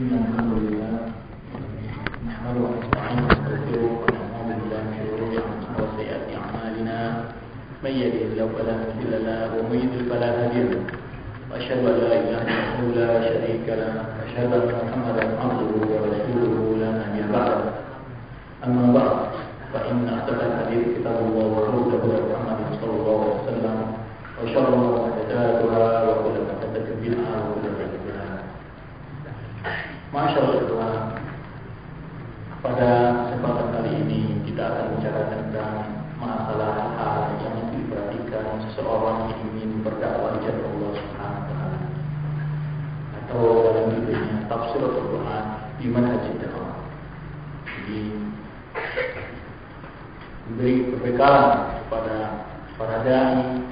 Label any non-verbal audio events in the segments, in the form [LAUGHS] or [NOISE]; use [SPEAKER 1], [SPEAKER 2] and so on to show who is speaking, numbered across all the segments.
[SPEAKER 1] إن الحمد لله نحمده ونستعينه ونستغفره ونعوذ بالله من شرور أنفسنا وسيئات أعمالنا من يهده الله فلا مضل له ومن فلا هادي له وأشهد أن لا إله إلا الله شريك له وأشهد أن محمدا عبده ورسوله لا نبي بعده أما بعد فإن أصدق الحديث كتاب الله وخير هدى صلى الله عليه وسلم وشر محدثاتها وكل محدثة بدعة Masyaallah pada kesempatan kali ini kita akan bicara tentang masalah hal yang diperhatikan seseorang yang ingin berdakwah di Allah Subhanahu wa. Atau dalam judulnya tafsir Al-Qur'an di manhaj dakwah. Jadi memberi perbekalan kepada para dai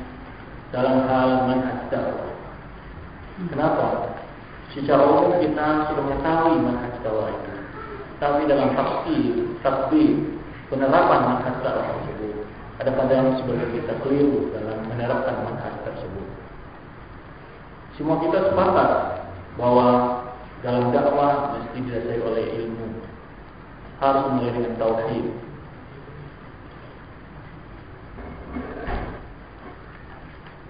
[SPEAKER 1] dalam hal manhaj. Kenapa? Secara umum kita sudah mengetahui manhaj itu. Tapi dalam tafsir, tafsir penerapan manhaj dakwah tersebut, ada kadang sebagai kita keliru dalam menerapkan manhaj tersebut. Semua kita sepakat bahwa dalam dakwah mesti didasari oleh ilmu. Harus mulai dengan tauhid.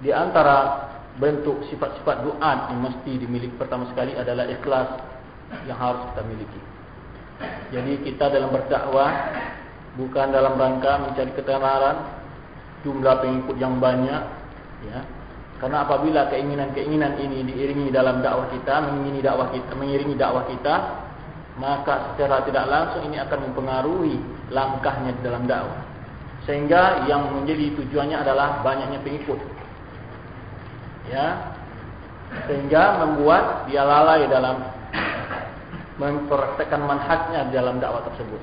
[SPEAKER 1] Di antara bentuk sifat-sifat doa yang mesti dimiliki pertama sekali adalah ikhlas yang harus kita miliki. Jadi kita dalam berdakwah bukan dalam rangka mencari ketenaran, jumlah pengikut yang banyak, ya. Karena apabila keinginan-keinginan ini diiringi dalam dakwah kita, mengiringi dakwah kita, mengiringi dakwah kita, maka secara tidak langsung ini akan mempengaruhi langkahnya di dalam dakwah. Sehingga yang menjadi tujuannya adalah banyaknya pengikut ya sehingga membuat dia lalai dalam mempraktekkan manhajnya dalam dakwah tersebut.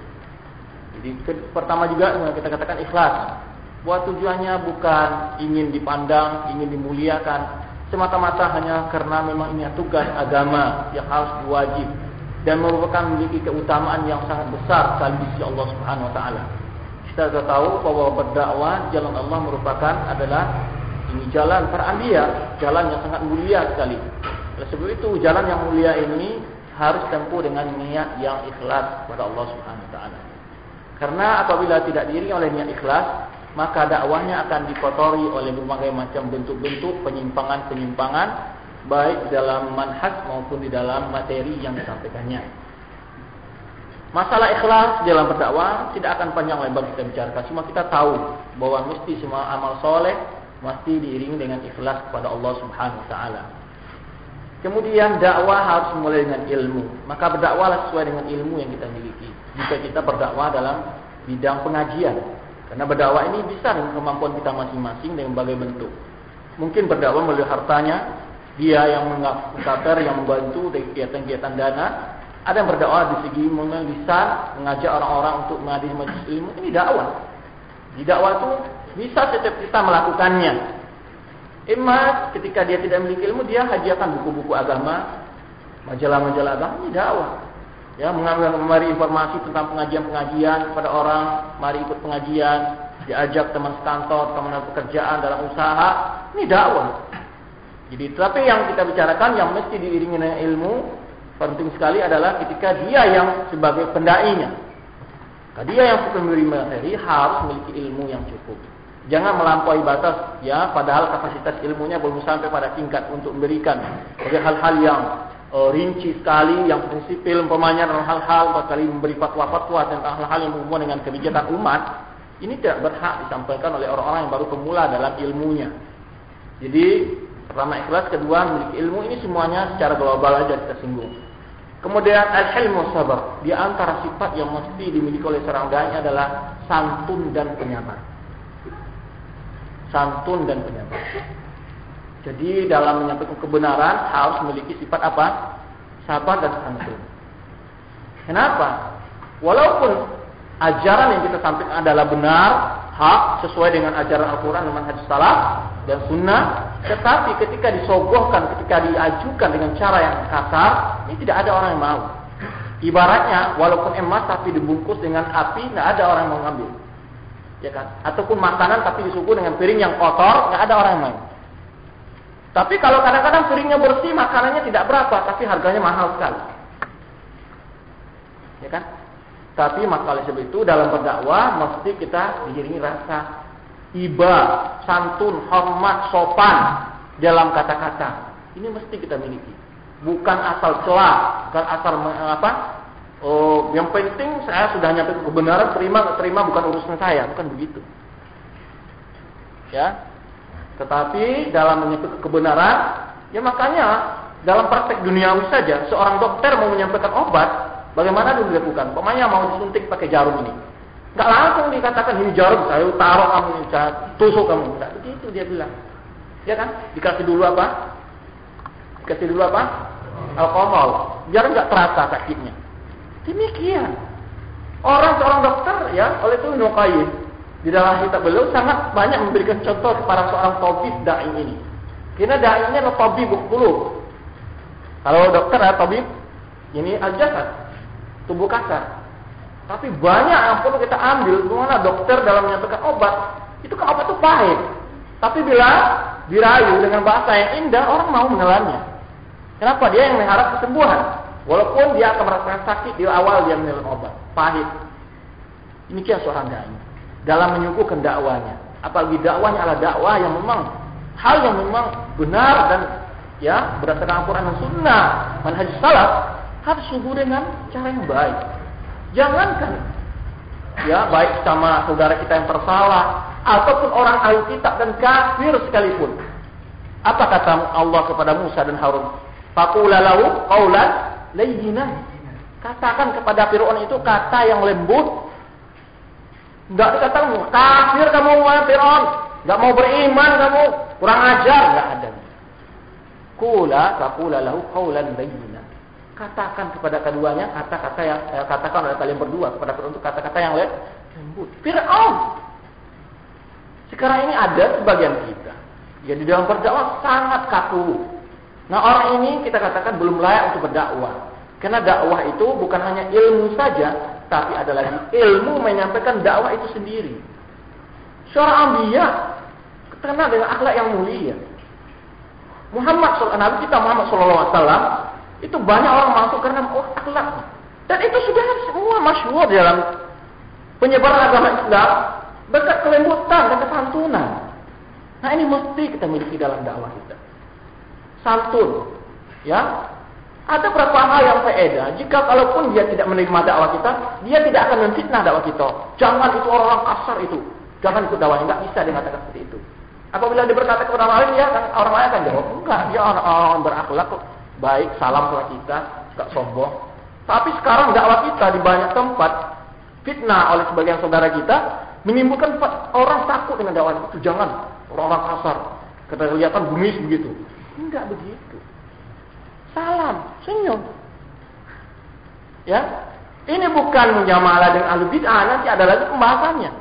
[SPEAKER 1] Jadi pertama juga kita katakan ikhlas. Buat tujuannya bukan ingin dipandang, ingin dimuliakan, semata-mata hanya karena memang ini tugas agama yang harus diwajib dan merupakan memiliki keutamaan yang sangat besar sekali di Allah Subhanahu wa taala. Kita sudah tahu bahwa berdakwah jalan Allah merupakan adalah ini jalan para anbiya, jalan yang sangat mulia sekali. Oleh sebab itu, jalan yang mulia ini harus tempuh dengan niat yang ikhlas kepada Allah Subhanahu wa taala. Karena apabila tidak diiringi oleh niat ikhlas, maka dakwahnya akan dikotori oleh berbagai macam bentuk-bentuk penyimpangan-penyimpangan baik dalam manhaj maupun di dalam materi yang disampaikannya. Masalah ikhlas dalam berdakwah tidak akan panjang lebar kita bicarakan. Semua kita tahu bahwa mesti semua amal soleh mesti diiringi dengan ikhlas kepada Allah Subhanahu wa taala. Kemudian dakwah harus mulai dengan ilmu. Maka berdakwahlah sesuai dengan ilmu yang kita miliki. Jika kita berdakwah dalam bidang pengajian. Karena berdakwah ini bisa dengan kemampuan kita masing-masing dengan berbagai bentuk. Mungkin berdakwah melalui hartanya, dia yang mengkaper, yang membantu dari kegiatan-kegiatan dana. Ada yang berdakwah di segi lisan, mengajak orang-orang untuk menghadiri majelis ilmu. Ini dakwah. Di dakwah itu bisa setiap kita melakukannya. Emas ketika dia tidak memiliki ilmu, dia hadiahkan buku-buku agama, majalah-majalah agama, ini dakwah. Ya, mengambil memari informasi tentang pengajian-pengajian kepada orang, mari ikut pengajian, diajak teman sekantor, teman pekerjaan dalam usaha, ini dakwah. Jadi, tapi yang kita bicarakan yang mesti diiringi dengan ilmu, penting sekali adalah ketika dia yang sebagai pendainya. Dia yang memberi materi harus memiliki ilmu yang cukup. Jangan melampaui batas ya padahal kapasitas ilmunya belum sampai pada tingkat untuk memberikan hal-hal yang uh, rinci sekali yang prinsipil umpamanya hal-hal sekali memberi fatwa-fatwa tentang hal-hal yang berhubungan dengan kebijakan umat ini tidak berhak disampaikan oleh orang-orang yang baru pemula dalam ilmunya. Jadi pertama ikhlas, kedua memiliki ilmu ini semuanya secara global aja kita singgung. Kemudian al-hilmu sabar. Di antara sifat yang mesti dimiliki oleh seorang dai adalah santun dan penyabar santun dan penyabar. Jadi dalam menyampaikan kebenaran harus memiliki sifat apa? Sabar dan santun. Kenapa? Walaupun ajaran yang kita sampaikan adalah benar, hak, sesuai dengan ajaran Al-Quran dan hadis salaf dan sunnah, tetapi ketika disogohkan, ketika diajukan dengan cara yang kasar, ini tidak ada orang yang mau. Ibaratnya, walaupun emas tapi dibungkus dengan api, tidak ada orang yang mau ngambil ya kan? Ataupun makanan tapi disuguh dengan piring yang kotor, nggak ada orang yang main. Tapi kalau kadang-kadang piringnya bersih, makanannya tidak berapa, tapi harganya mahal sekali. ya kan? Tapi maka oleh sebab itu dalam berdakwah mesti kita diiringi rasa iba, santun, hormat, sopan dalam kata-kata. Ini mesti kita miliki. Bukan asal celah, bukan asal apa? Oh, yang penting saya sudah nyampe kebenaran, terima terima bukan urusan saya, bukan begitu. Ya. Tetapi dalam menyampaikan kebenaran, ya makanya dalam praktek duniawi saja, seorang dokter mau menyampaikan obat, bagaimana dulu dilakukan? Pemainnya mau disuntik pakai jarum ini. Enggak langsung dikatakan ini jarum saya taruh kamu, saya tusuk kamu. Enggak begitu dia bilang. Ya kan? Dikasih dulu apa? Dikasih dulu apa? Alkohol. Biar enggak terasa sakitnya. Demikian. Orang seorang dokter ya, oleh itu Nukayin di dalam kitab beliau sangat banyak memberikan contoh kepada seorang tabib dai ini. Karena dai ini adalah tabib bulu. Kalau dokter ya tabib ini al-jasad, tubuh kasar. Tapi banyak yang perlu kita ambil bagaimana dokter dalam menyampaikan obat. Itu kan obat itu pahit. Tapi bila dirayu dengan bahasa yang indah, orang mau menelannya. Kenapa? Dia yang mengharap kesembuhan. Walaupun dia akan merasakan sakit di awal dia menelan obat. Pahit. Ini Demikian seorang dai. Dalam menyuguhkan dakwanya. Apalagi dakwanya adalah dakwah yang memang hal yang memang benar dan ya berdasarkan Al-Quran dan Sunnah manhaj salaf harus subuh dengan cara yang baik. Jangankan ya baik sama saudara kita yang tersalah ataupun orang ahli kitab dan kafir sekalipun. Apa kata Allah kepada Musa dan Harun? Faqula lahu qawlan layyinan. Katakan kepada Firaun itu kata yang lembut. Enggak dikatakan kafir kamu wahai Firaun, enggak mau beriman kamu, kurang ajar, enggak ada. Kula faqula lahu qawlan layyinan katakan kepada keduanya kata-kata yang eh, katakan oleh kalian berdua kepada Fir'aun itu kata-kata yang lembut. Fir'aun. Sekarang ini ada sebagian kita yang di dalam berdakwah sangat kaku. Nah orang ini kita katakan belum layak untuk berdakwah. Karena dakwah itu bukan hanya ilmu saja, tapi ada lagi ilmu menyampaikan dakwah itu sendiri. Seorang ambiya terkenal dengan akhlak yang mulia. Muhammad Nabi kita Muhammad Sallallahu itu banyak orang masuk karena oh, akhlak. Dan itu sudah semua masyhur dalam penyebaran agama Islam berkat kelembutan dan kesantunan. Nah ini mesti kita miliki dalam dakwah kita. Santun, ya. Ada beberapa hal yang faedah. Jika kalaupun dia tidak menerima dakwah kita, dia tidak akan menfitnah dakwah kita. Jangan itu orang-orang kasar itu. Jangan ikut dakwahnya. Enggak bisa dikatakan seperti itu. Apabila dia berkata kepada orang lain, ya kan orang lain akan jawab, enggak, dia orang-orang berakhlak kok baik, salam sama kita, gak sombong. Tapi sekarang dakwah kita di banyak tempat fitnah oleh sebagian saudara kita menimbulkan orang takut dengan dakwah itu. Jangan orang-orang kasar. Kelihatan bungis begitu. Enggak begitu. Salam, senyum. Ya, ini bukan menjamalah dengan ahli bid'ah, nanti ada lagi pembahasannya.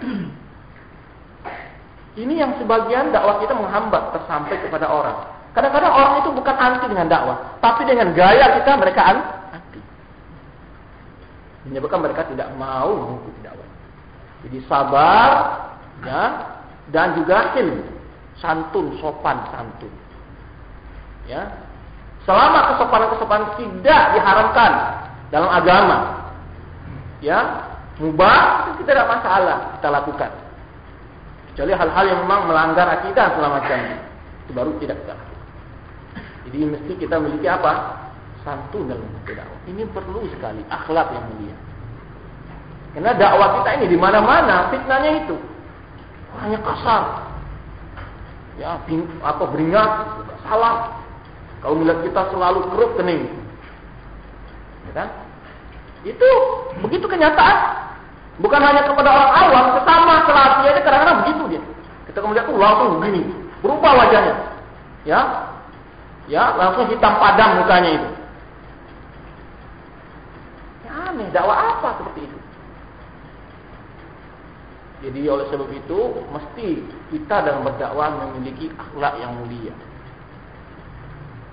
[SPEAKER 1] [CLEARS THROAT] Ini yang sebagian dakwah kita menghambat tersampai kepada orang. Kadang-kadang orang itu bukan anti dengan dakwah, tapi dengan gaya kita mereka anti. Menyebabkan mereka tidak mau mengikuti dakwah. Jadi sabar, ya, dan juga ilmu, santun, sopan, santun. Ya, selama kesopanan-kesopanan tidak diharamkan dalam agama, ya, mubah itu tidak masalah kita lakukan. Kecuali hal-hal yang memang melanggar akidah selama jam itu baru tidak kita lakukan. Jadi mesti kita memiliki apa? Santun dalam dakwah. Ini perlu sekali akhlak yang mulia. Karena dakwah kita ini di mana-mana fitnahnya itu hanya kasar. Ya, apa beringat, salah. Kalau melihat kita selalu keruk kening. Ya kan? Itu begitu kenyataan. Bukan hanya kepada orang awam, sesama selati aja kadang-kadang begitu dia. Kita melihat tuh langsung begini, berubah wajahnya. Ya, Ya, langsung hitam padam mukanya itu. Ya, aneh, dakwah apa seperti itu? Jadi oleh sebab itu mesti kita dalam berdakwah memiliki akhlak yang mulia.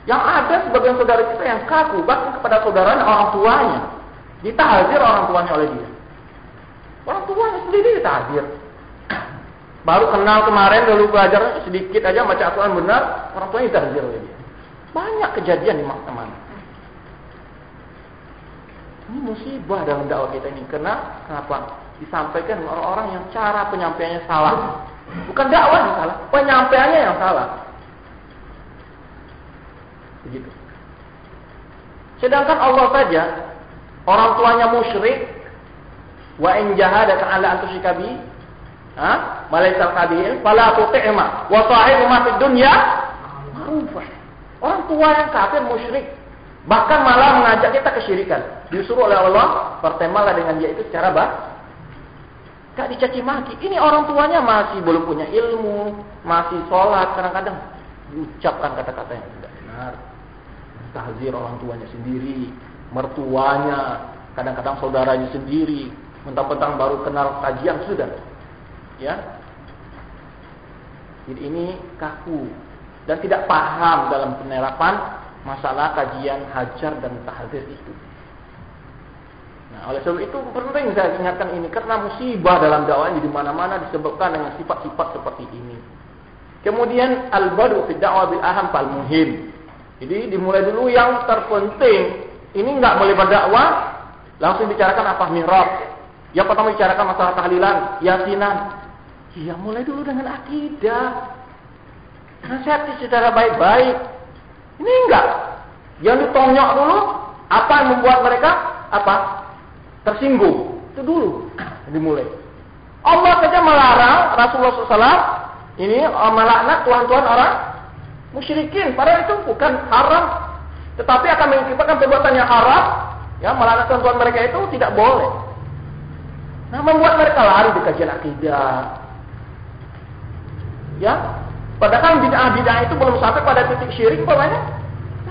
[SPEAKER 1] Yang ada sebagian saudara kita yang kaku bahkan kepada saudaranya orang tuanya. Ditahdir orang tuanya oleh dia. Orang tuanya sendiri ditahdir. Baru kenal kemarin dulu belajar sedikit aja baca Al-Quran benar, orang tuanya ditahdir oleh dia. Banyak kejadian di mana-mana. Ini musibah dalam dakwah kita ini. Karena kenapa? Disampaikan orang-orang yang cara penyampaiannya salah. Bukan dakwah yang salah, penyampaiannya yang salah. Begitu. Sedangkan Allah saja orang tuanya musyrik wa in jahadaka ala an tusyrika bi ha malaikal kabil fala tuti'ma wa sahibuma fid dunya ma'rufah. Orang tua yang kafir musyrik bahkan malah mengajak kita kesyirikan. Disuruh oleh Allah pertemalah dengan dia itu secara bah Gak dicaci maki. Ini orang tuanya masih belum punya ilmu, masih sholat, kadang-kadang diucapkan kata-kata yang tidak benar. Tahzir orang tuanya sendiri, mertuanya, kadang-kadang saudaranya sendiri, mentang-mentang baru kenal kajian sudah. Ya. Jadi ini kaku dan tidak paham dalam penerapan masalah kajian hajar dan tahzir itu. Nah, oleh sebab itu penting saya ingatkan ini karena musibah dalam dakwah di mana-mana disebutkan dengan sifat-sifat seperti ini. Kemudian al-badu fi da'wah bil aham fal muhim. Jadi dimulai dulu yang terpenting. Ini enggak boleh berdakwah langsung bicarakan apa mihrab. Yang pertama bicarakan masalah tahlilan, yasinan. Ya mulai dulu dengan akidah. Nasihati secara baik-baik. Ini enggak. Yang ditonyok dulu apa yang membuat mereka apa? tersinggung. Itu dulu [CLEARS THROAT] dimulai. Allah saja melarang Rasulullah SAW ini eh, melaknat tuhan-tuhan orang musyrikin. Padahal itu bukan haram, tetapi akan mengakibatkan perbuatan yang haram. Ya, melaknat tuhan-tuhan mereka itu tidak boleh. Nah, membuat mereka lari di kajian akidah. Ya, padahal bid'ah-bid'ah itu belum sampai pada titik syirik, pokoknya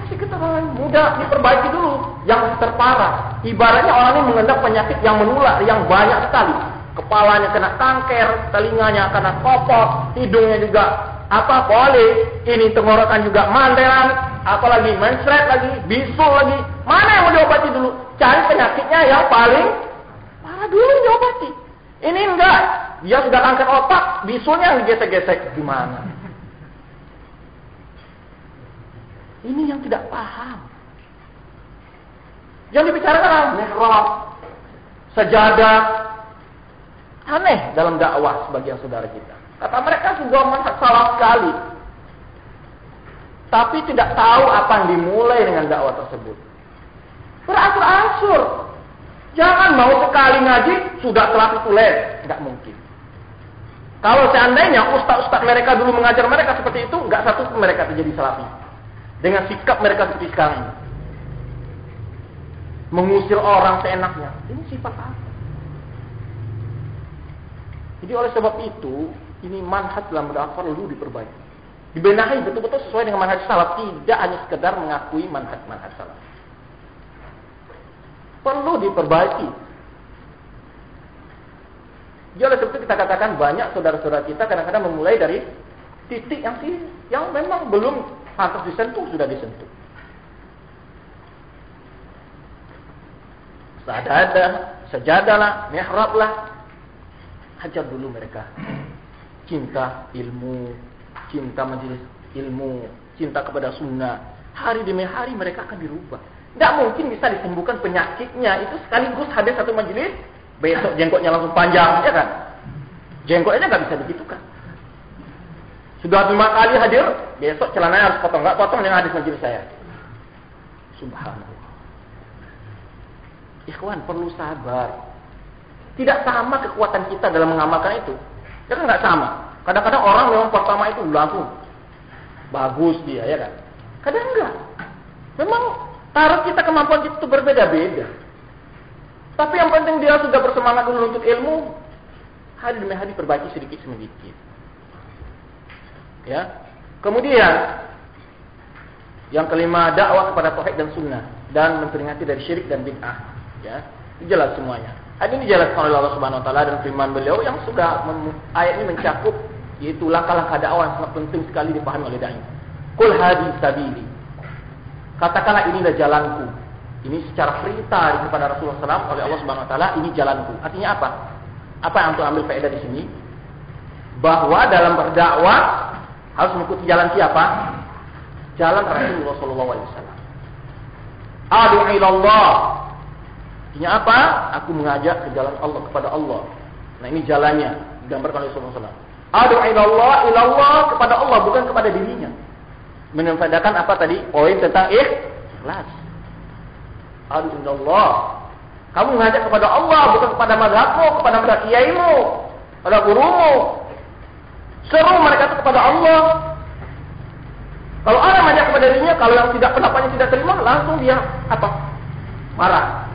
[SPEAKER 1] masih ketahuan mudah diperbaiki dulu yang terparah ibaratnya orang ini mengendap penyakit yang menular yang banyak sekali kepalanya kena kanker telinganya kena kopot hidungnya juga apa boleh? Ini tenggorokan juga mandelan apalagi mensret lagi bisul lagi. Mana yang mau diobati dulu? Cari penyakitnya yang paling parah dulu diobati. Ini enggak. Dia sudah kanker otak bisulnya digesek-gesek gimana? Ini yang tidak paham. Yang dibicarakan mihrab, sejadah. Aneh dalam dakwah sebagian saudara kita. Kata mereka sudah manhaj salah sekali. Tapi tidak tahu apa yang dimulai dengan dakwah tersebut. Beratur-asur. Jangan mau sekali ngaji, sudah telah tulen. Tidak mungkin. Kalau seandainya ustaz-ustaz mereka dulu mengajar mereka seperti itu, nggak satu pun mereka terjadi salafi dengan sikap mereka seperti sekarang ini. Mengusir orang seenaknya. Ini sifat apa? Jadi oleh sebab itu, ini manhaj dalam dakwah perlu diperbaiki. Dibenahi betul-betul sesuai dengan manhaj salaf, tidak hanya sekedar mengakui manhaj-manhaj salaf. Perlu diperbaiki. Jadi oleh sebab itu kita katakan banyak saudara-saudara kita kadang-kadang memulai dari titik yang sih yang memang belum pantas disentuh sudah disentuh. Sadada, sejadalah, mihrablah. Hajar dulu mereka. Cinta ilmu, cinta majelis ilmu, cinta kepada sunnah. Hari demi hari mereka akan dirubah. Tidak mungkin bisa disembuhkan penyakitnya. Itu sekaligus hadir satu majelis, besok jenggotnya langsung panjang, ya kan? Jenggotnya nggak bisa digitukan. Sudah lima kali hadir, besok celananya harus potong. Enggak potong dengan hadis majelis saya. Subhanallah. Ikhwan perlu sabar. Tidak sama kekuatan kita dalam mengamalkan itu. Ya kan nggak sama. Kadang-kadang orang memang pertama itu langsung bagus dia ya kan. Kadang enggak. Memang taraf kita kemampuan kita itu berbeda-beda. Tapi yang penting dia sudah bersemangat untuk ilmu. Hari demi hari perbaiki sedikit sedikit. Ya. Kemudian yang kelima dakwah kepada tauhid dan sunnah dan memperingati dari syirik dan bid'ah. Ya. Jelas semuanya. Ayat ini dijelaskan oleh Allah Subhanahu wa taala dan firman beliau yang sudah ayat ini mencakup yaitu langkah-langkah dakwah yang sangat penting sekali dipahami oleh dai. Kul hadi sabili. Katakanlah inilah jalanku. Ini secara perintah kepada Rasulullah SAW oleh Allah Subhanahu Wa Taala ini jalanku. Artinya apa? Apa yang untuk ambil faedah di sini? Bahwa dalam berdakwah harus mengikuti jalan siapa? Jalan Rasulullah wasallam. Adu ilallah. Artinya apa? Aku mengajak ke jalan Allah kepada Allah. Nah ini jalannya digambarkan oleh Rasulullah SAW. Adu ilallah ilallah kepada Allah bukan kepada dirinya. Menempatkan apa tadi? Poin tentang ikhlas. Adu ilallah. Kamu mengajak kepada Allah bukan kepada mazhabmu, kepada mazhab kiaimu, kepada gurumu. Seru mereka itu kepada Allah. Kalau orang mengajak kepada dirinya, kalau yang tidak pendapatnya tidak terima, langsung dia apa? Marah.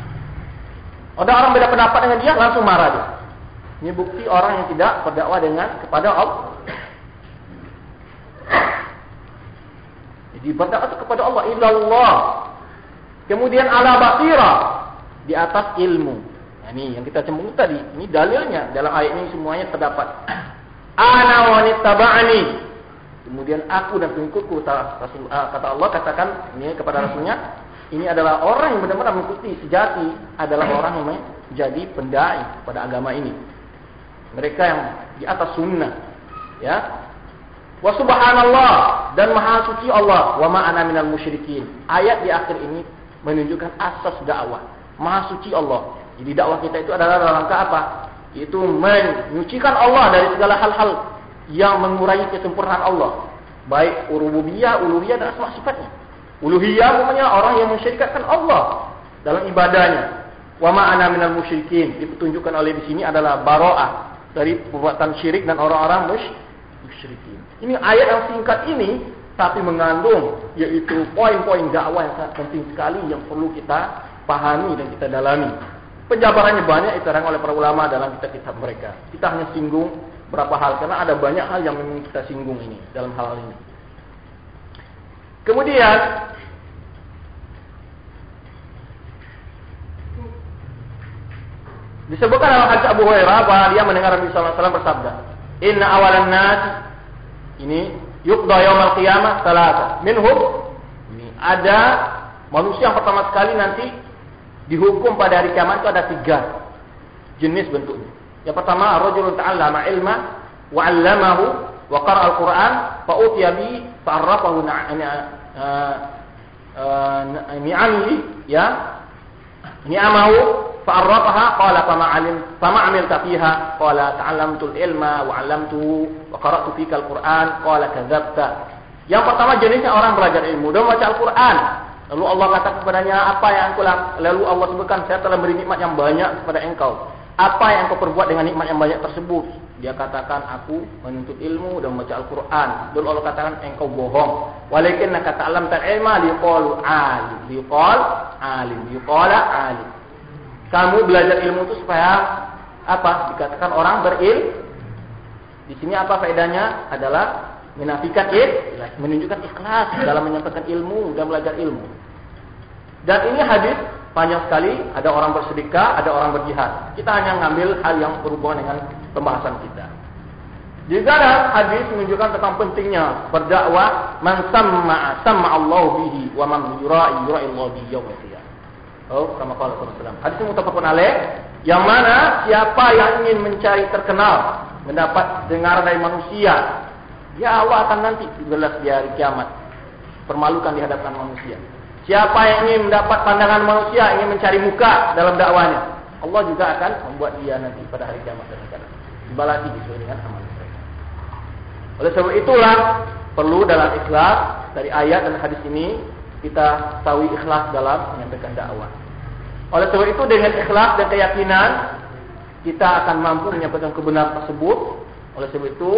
[SPEAKER 1] Ada orang beda pendapat dengan dia, langsung marah dia. Ini bukti orang yang tidak berdakwah dengan kepada Allah. Jadi berdakwah kepada Allah illallah. Kemudian ala basira di atas ilmu. Nah, ini yang kita cembung tadi. Ini dalilnya dalam ayat ini semuanya terdapat. Ana wanittaba'ani. Kemudian aku dan pengikutku ah, kata Allah katakan ini kepada rasulnya ini adalah orang yang benar-benar mengikuti sejati adalah orang yang menjadi pendai pada agama ini. Mereka yang di atas sunnah ya. Wa subhanallah dan maha suci Allah. Wa ma ana minal musyrikin. Ayat di akhir ini menunjukkan asas dakwah. Maha suci Allah. Jadi dakwah kita itu adalah dalam rangka apa? Itu menyucikan Allah dari segala hal-hal yang mengurangi kesempurnaan Allah. Baik rububiyah uluhiyah dan asma sifatnya uluhiyah namanya orang yang mensyirikatkan Allah dalam ibadahnya wa ma ana minal musyrikin ditunjukkan oleh di sini adalah baroah dari perbuatan syirik dan orang-orang musyrikin. Ini ayat yang singkat ini tapi mengandung yaitu poin-poin dakwah yang sangat penting sekali yang perlu kita pahami dan kita dalami. Penjabarannya banyak diterang oleh para ulama dalam kitab-kitab mereka. Kita hanya singgung berapa hal karena ada banyak hal yang memang kita singgung ini dalam -hal ini. Kemudian Disebutkan dalam hadis Abu Hurairah bahwa dia mendengar Nabi wasallam bersabda, "Inna awalan nas ini yuqda yaumil qiyamah salasa. Minhum ini ada manusia yang pertama sekali nanti dihukum pada hari kiamat itu ada tiga jenis bentuknya. Yang pertama, rajulun ta'allama ilma wa 'allamahu wa qara al-Qur'an fa utiya bi fa'arrafahu ni'ami ya ni'amahu fa'arrafaha qala fama alim fama amilta fiha qala ta'allamtul ilma wa 'allamtuhu wa qara'tu fika al-Qur'an qala kadzabta yang pertama jenisnya orang belajar ilmu dan baca Al-Qur'an Lalu Allah kata kepadanya apa yang aku? Lalu Allah sebutkan saya telah beri nikmat yang banyak kepada engkau. Apa yang kau perbuat dengan nikmat yang banyak tersebut? Dia katakan aku menuntut ilmu dan membaca Al-Quran lalu Allah katakan engkau bohong walakin kata alam ilma liqal alim liqal alim liqala alim kamu belajar ilmu itu supaya apa? Dikatakan orang beril. Di sini apa faedahnya? Adalah menafikan ikhlas, menunjukkan ikhlas dalam menyampaikan ilmu dan belajar ilmu. Dan ini hadis panjang sekali, ada orang bersedekah, ada orang berjihad. Kita hanya ngambil hal yang berhubungan dengan pembahasan kita. Juga dalam hadis menunjukkan tentang pentingnya berdakwah man samma sama Allah bihi wa man yura'i yura'i Allah bihi yawm Oh, kama qala Rasulullah. Hadis muttafaqun alaih yang mana siapa yang ingin mencari terkenal, mendapat dengar dari manusia, ya Allah akan nanti dibelas di hari kiamat. Permalukan di hadapan manusia. Siapa yang ingin mendapat pandangan manusia, ingin mencari muka dalam dakwanya, Allah juga akan membuat dia nanti pada hari kiamat dibalasi sesuai dengan amal mereka. Oleh sebab itulah perlu dalam ikhlas dari ayat dan hadis ini kita tahu ikhlas dalam menyampaikan dakwah. Oleh sebab itu dengan ikhlas dan keyakinan kita akan mampu menyampaikan kebenaran tersebut. Oleh sebab itu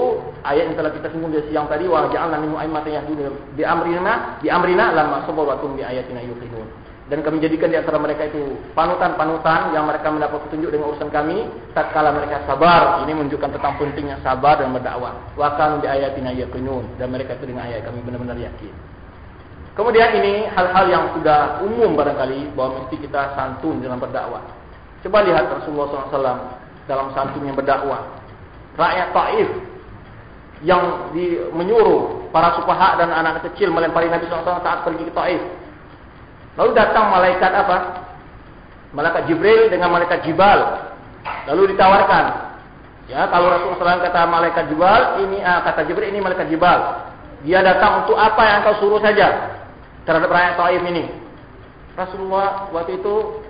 [SPEAKER 1] ayat yang telah kita singgung di siang tadi wa ja'alna minhum a'immatan yahduna bi amrina bi amrina lamma sabaru bi ayatina yuqinun. Dan kami jadikan di antara mereka itu panutan-panutan yang mereka mendapat petunjuk dengan urusan kami tatkala mereka sabar. Ini menunjukkan tentang pentingnya sabar dan berdakwah. Wa kanu bi ayatina yuqinun dan mereka itu dengan ayat kami benar-benar yakin. Kemudian ini hal-hal yang sudah umum barangkali bahwa mesti kita santun dalam berdakwah. Coba lihat Rasulullah SAW dalam santunnya berdakwah. Rakyat Taif yang di, menyuruh para supaha dan anak kecil melempari Nabi SAW saat pergi ke Taif. Lalu datang malaikat apa? Malaikat Jibril dengan malaikat Jibal. Lalu ditawarkan. Ya, kalau Rasulullah SAW kata malaikat Jibal, ini ah, kata Jibril ini malaikat Jibal. Dia datang untuk apa yang kau suruh saja terhadap rakyat Taif ini. Rasulullah waktu itu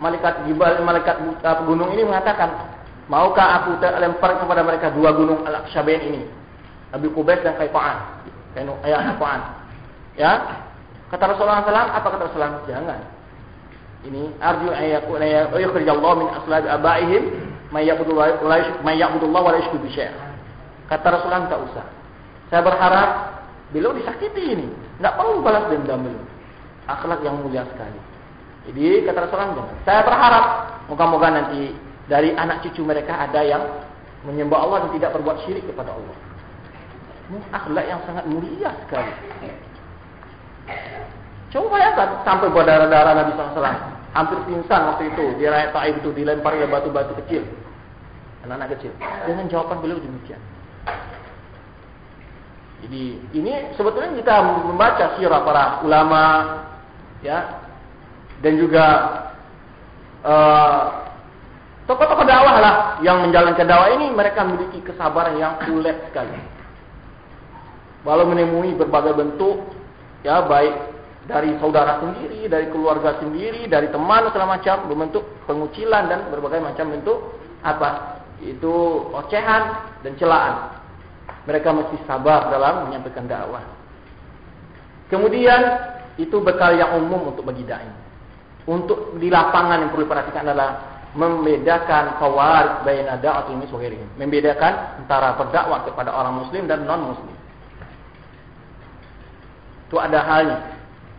[SPEAKER 1] malaikat jibal, malaikat gunung ini mengatakan, maukah aku lempar kepada mereka dua gunung Al-Aqshabain ini? Abi Qubais dan Qaifa'an. Kainu ayat Qaifa'an. Ya. Kata Rasulullah SAW, apa kata Rasulullah? Jangan. Ini arju ayyaku yukhrijallahu min aslabi abaihim may ya'budullah wa la yushriku bi Kata Rasulullah tak usah. Saya berharap beliau disakiti ini. Tidak perlu balas dendam beliau. Akhlak yang mulia sekali. Jadi kata Rasulullah jangan. Saya berharap moga-moga nanti dari anak cucu mereka ada yang menyembah Allah dan tidak berbuat syirik kepada Allah. Ini akhlak yang sangat mulia sekali. Coba bayangkan sampai berdarah-darah Nabi SAW. Hampir pingsan waktu itu. Di rakyat Taif itu dilempar oleh batu-batu kecil. Anak-anak kecil. Dengan jawaban beliau demikian. Jadi ini sebetulnya kita membaca sirah para ulama ya dan juga uh, tokoh-tokoh dakwah lah yang menjalankan dakwah ini mereka memiliki kesabaran yang kulet sekali. Walau menemui berbagai bentuk ya baik dari saudara sendiri, dari keluarga sendiri, dari teman segala macam berbentuk pengucilan dan berbagai macam bentuk apa? Itu ocehan dan celaan. Mereka mesti sabar dalam menyampaikan dakwah. Kemudian itu bekal yang umum untuk bagi dai. Untuk di lapangan yang perlu diperhatikan adalah membedakan fawarid baina da'watul muslim Membedakan antara berdakwah kepada orang muslim dan non muslim. Itu ada halnya.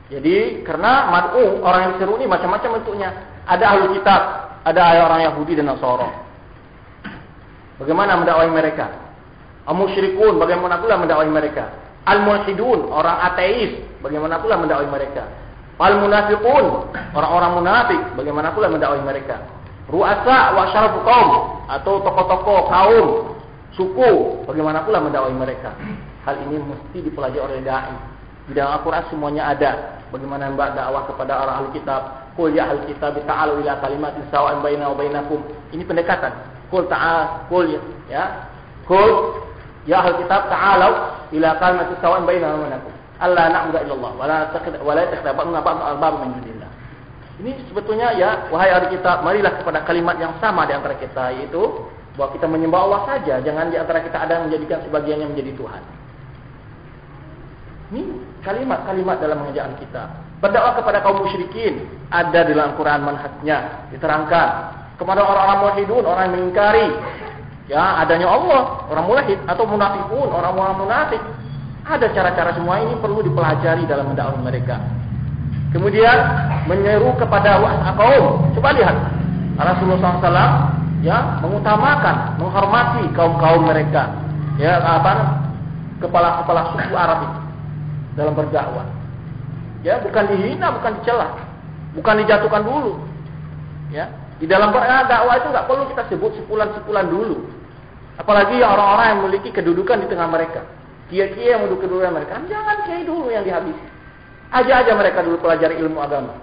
[SPEAKER 1] Jadi karena mad'u orang yang diseru ini macam-macam bentuknya. Ada ahli kitab, ada orang Yahudi dan Nasara. Bagaimana mendakwai mereka? Al-musyrikun bagaimana pula mendakwai mereka? Al-mulhidun orang ateis bagaimana pula mendakwai mereka? Al-munafiqun orang-orang munafik bagaimana pula mendakwai mereka? Ru'asa wa syarafu kaum atau tokoh-tokoh kaum suku bagaimana pula mendakwai mereka? Hal ini mesti dipelajari oleh dai. Di dalam Al-Qur'an semuanya ada. Bagaimana mbak dakwah kepada orang ahli kitab? Qul ya ahli kitab ta'alu ila kalimatin sawa'in baina wa bainakum. Ini pendekatan. Qul ta'al, qul ya. Qul Ya ahli kitab ta'alu ila kalimati sawa'in bainana wa bainakum. Alla na'budu illallah wa la takhid wa la takhid ba'duna ba'd arbab min dunillah. Ini sebetulnya ya wahai ahli kitab marilah kepada kalimat yang sama di antara kita yaitu bahwa kita menyembah Allah saja, jangan di antara kita ada yang menjadikan sebagiannya menjadi Tuhan. Ini kalimat-kalimat dalam pengajaran kita. Berdakwah kepada kaum musyrikin ada di dalam Quran manhajnya diterangkan kepada orang-orang muwahhidun, orang yang mengingkari ya adanya Allah, orang mulahid atau munafikun, orang-orang munafik. Ada cara-cara semua ini perlu dipelajari dalam dakwah mereka. Kemudian menyeru kepada kaum. Coba lihat Rasulullah SAW ya mengutamakan, menghormati kaum-kaum mereka. Ya apa kepala-kepala suku Arab itu dalam berdakwah. Ya, bukan dihina, bukan dicela, bukan dijatuhkan dulu. Ya, di dalam berdakwah itu nggak perlu kita sebut sepulan-sepulan dulu. Apalagi orang-orang yang memiliki kedudukan di tengah mereka. Kia-kia yang memiliki kedudukan mereka. Jangan kiai dulu yang dihabisi. Aja-aja mereka dulu pelajari ilmu agama.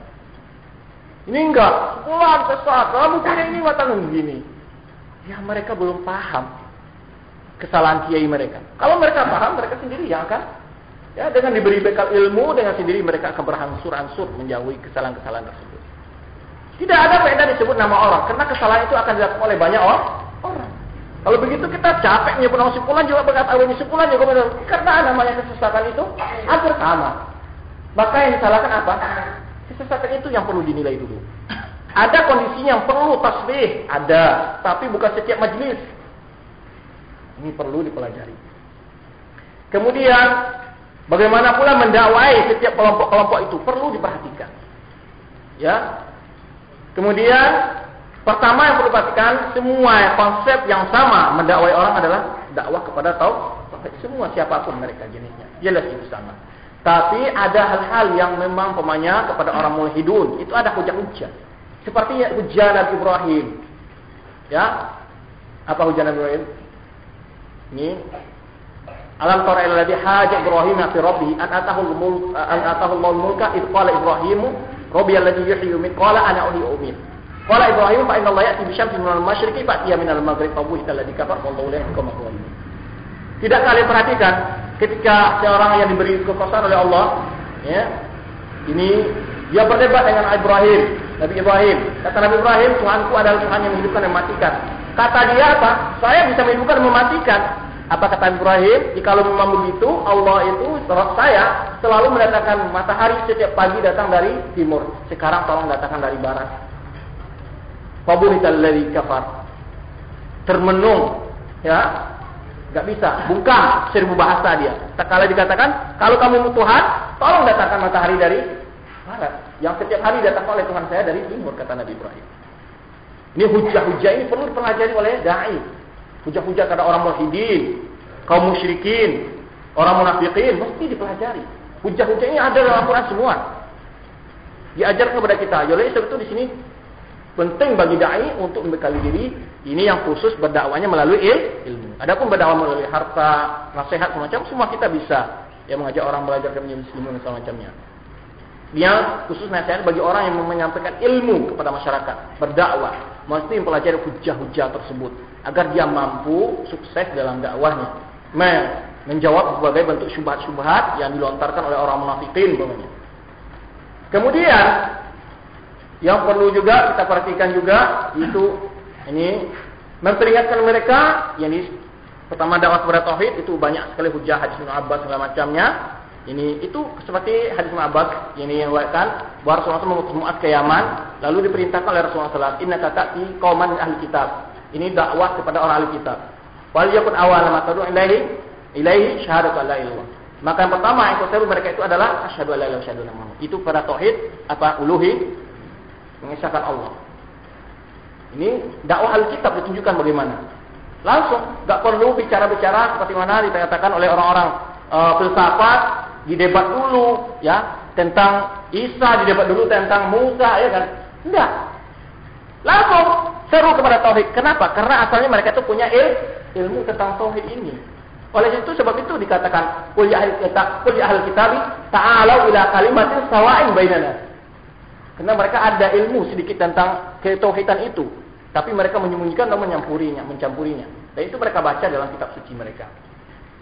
[SPEAKER 1] Ini enggak. Pulang sesat. Kamu punya ini matang begini. Ya mereka belum paham kesalahan kiai mereka. Kalau mereka paham, mereka sendiri yang akan ya dengan diberi bekal ilmu dengan sendiri mereka akan beransur-ansur menjauhi kesalahan-kesalahan tersebut. Tidak ada faedah disebut nama orang karena kesalahan itu akan dilakukan oleh banyak orang. Kalau begitu kita capek nyebut nama sepulan juga berkata awalnya sepulan juga benar. Karena namanya kesesatan itu hampir sama. Maka yang disalahkan apa? Kesesatan itu yang perlu dinilai dulu. Ada kondisinya yang perlu tasbih, ada, tapi bukan setiap majelis. Ini perlu dipelajari. Kemudian bagaimana pula mendakwai setiap kelompok-kelompok itu perlu diperhatikan. Ya. Kemudian Pertama yang perlu perhatikan, semua konsep yang sama mendakwai orang adalah dakwah kepada tauhid. Semua siapa pun mereka jenisnya. Jelas itu sama. Tapi ada hal-hal yang memang pemanya kepada orang mulhidun. Itu ada hujah-hujah. Seperti hujah Nabi Ibrahim. Ya. Apa hujah Nabi Ibrahim? Ini. Alam tara ila ladzi haja Ibrahim fi rabbih an atahu al-mulk an atahu al-mulka id qala Ibrahim rabbi alladhi yuhyi wa qala ana uhyi wa Qala Ibrahim fa inna Allah ya'ti bi syamsin minal masyriqi fa tiya minal maghrib fa buhita alladhi kafar wallahu la yahkum Tidak kalian perhatikan ketika seorang yang diberi kekuasaan oleh Allah ya ini dia berdebat dengan Ibrahim Nabi Ibrahim. Kata Nabi Ibrahim, Tuhanku adalah Tuhan yang menghidupkan dan mematikan. Kata dia apa? Saya bisa menghidupkan dan mematikan. Apa kata Ibrahim? Jika memang begitu, Allah itu saya selalu mendatangkan matahari setiap pagi datang dari timur. Sekarang tolong datangkan dari barat. Fabuhital ladzi kafar. Termenung, ya. Gak bisa, bungkam seribu bahasa dia. Tak kala dikatakan, kalau kamu Tuhan, tolong datangkan matahari dari barat. Yang setiap hari datang oleh Tuhan saya dari timur, kata Nabi Ibrahim. Ini hujah-hujah ini perlu dipelajari oleh da'i. Hujah-hujah kepada orang mulhidin, kaum musyrikin, orang munafikin, mesti dipelajari. Hujah-hujah ini ada dalam Al-Quran semua. Diajarkan kepada kita. Oleh sebab itu di sini penting bagi dai untuk membekali diri. Ini yang khusus berdakwanya melalui ilmu. Adapun berdakwah melalui harta, nasihat semacam semua kita bisa. Yang mengajak orang belajar menjadi muslimin dan semacamnya. Dia khusus nasihat bagi orang yang menyampaikan ilmu kepada masyarakat, berdakwah, mesti mempelajari hujah-hujah tersebut agar dia mampu sukses dalam dakwahnya. Menjawab berbagai bentuk syubhat-syubhat yang dilontarkan oleh orang munafikin umpamanya. Kemudian yang perlu juga kita perhatikan juga itu ini memperingatkan mereka yakni pertama dakwah kepada tauhid itu banyak sekali hujah hadis Ibnu Abbas segala macamnya ini itu seperti hadis Abbas ini yang diwakilkan bahwa Rasulullah SAW mengutus Mu'ad ke Yaman lalu diperintahkan oleh Rasulullah SAW inna di kauman ahli kitab. Ini dakwah kepada orang ahli kitab. Wal yakun awal ma tad'u ilaihi ilaihi syahadatu la Maka yang pertama yang kau mereka itu adalah asyhadu alla ilaha illallah Itu pada tauhid apa uluhi mengesahkan Allah. Ini dakwah ahli kitab ditunjukkan bagaimana. Langsung, tak perlu bicara-bicara seperti mana dikatakan oleh orang-orang uh, filsafat didebat dulu ya tentang Isa didebat dulu tentang Musa ya kan? Enggak. Langsung seru kepada tauhid. Kenapa? Karena asalnya mereka itu punya il, ilmu tentang tauhid ini. Oleh itu sebab itu dikatakan qul ya ahli kitab qul ya ahli ila kalimatin sawa'in bainana. Karena mereka ada ilmu sedikit tentang ketauhidan itu tapi mereka menyembunyikan dan menyampurinya mencampurinya. Dan itu mereka baca dalam kitab suci mereka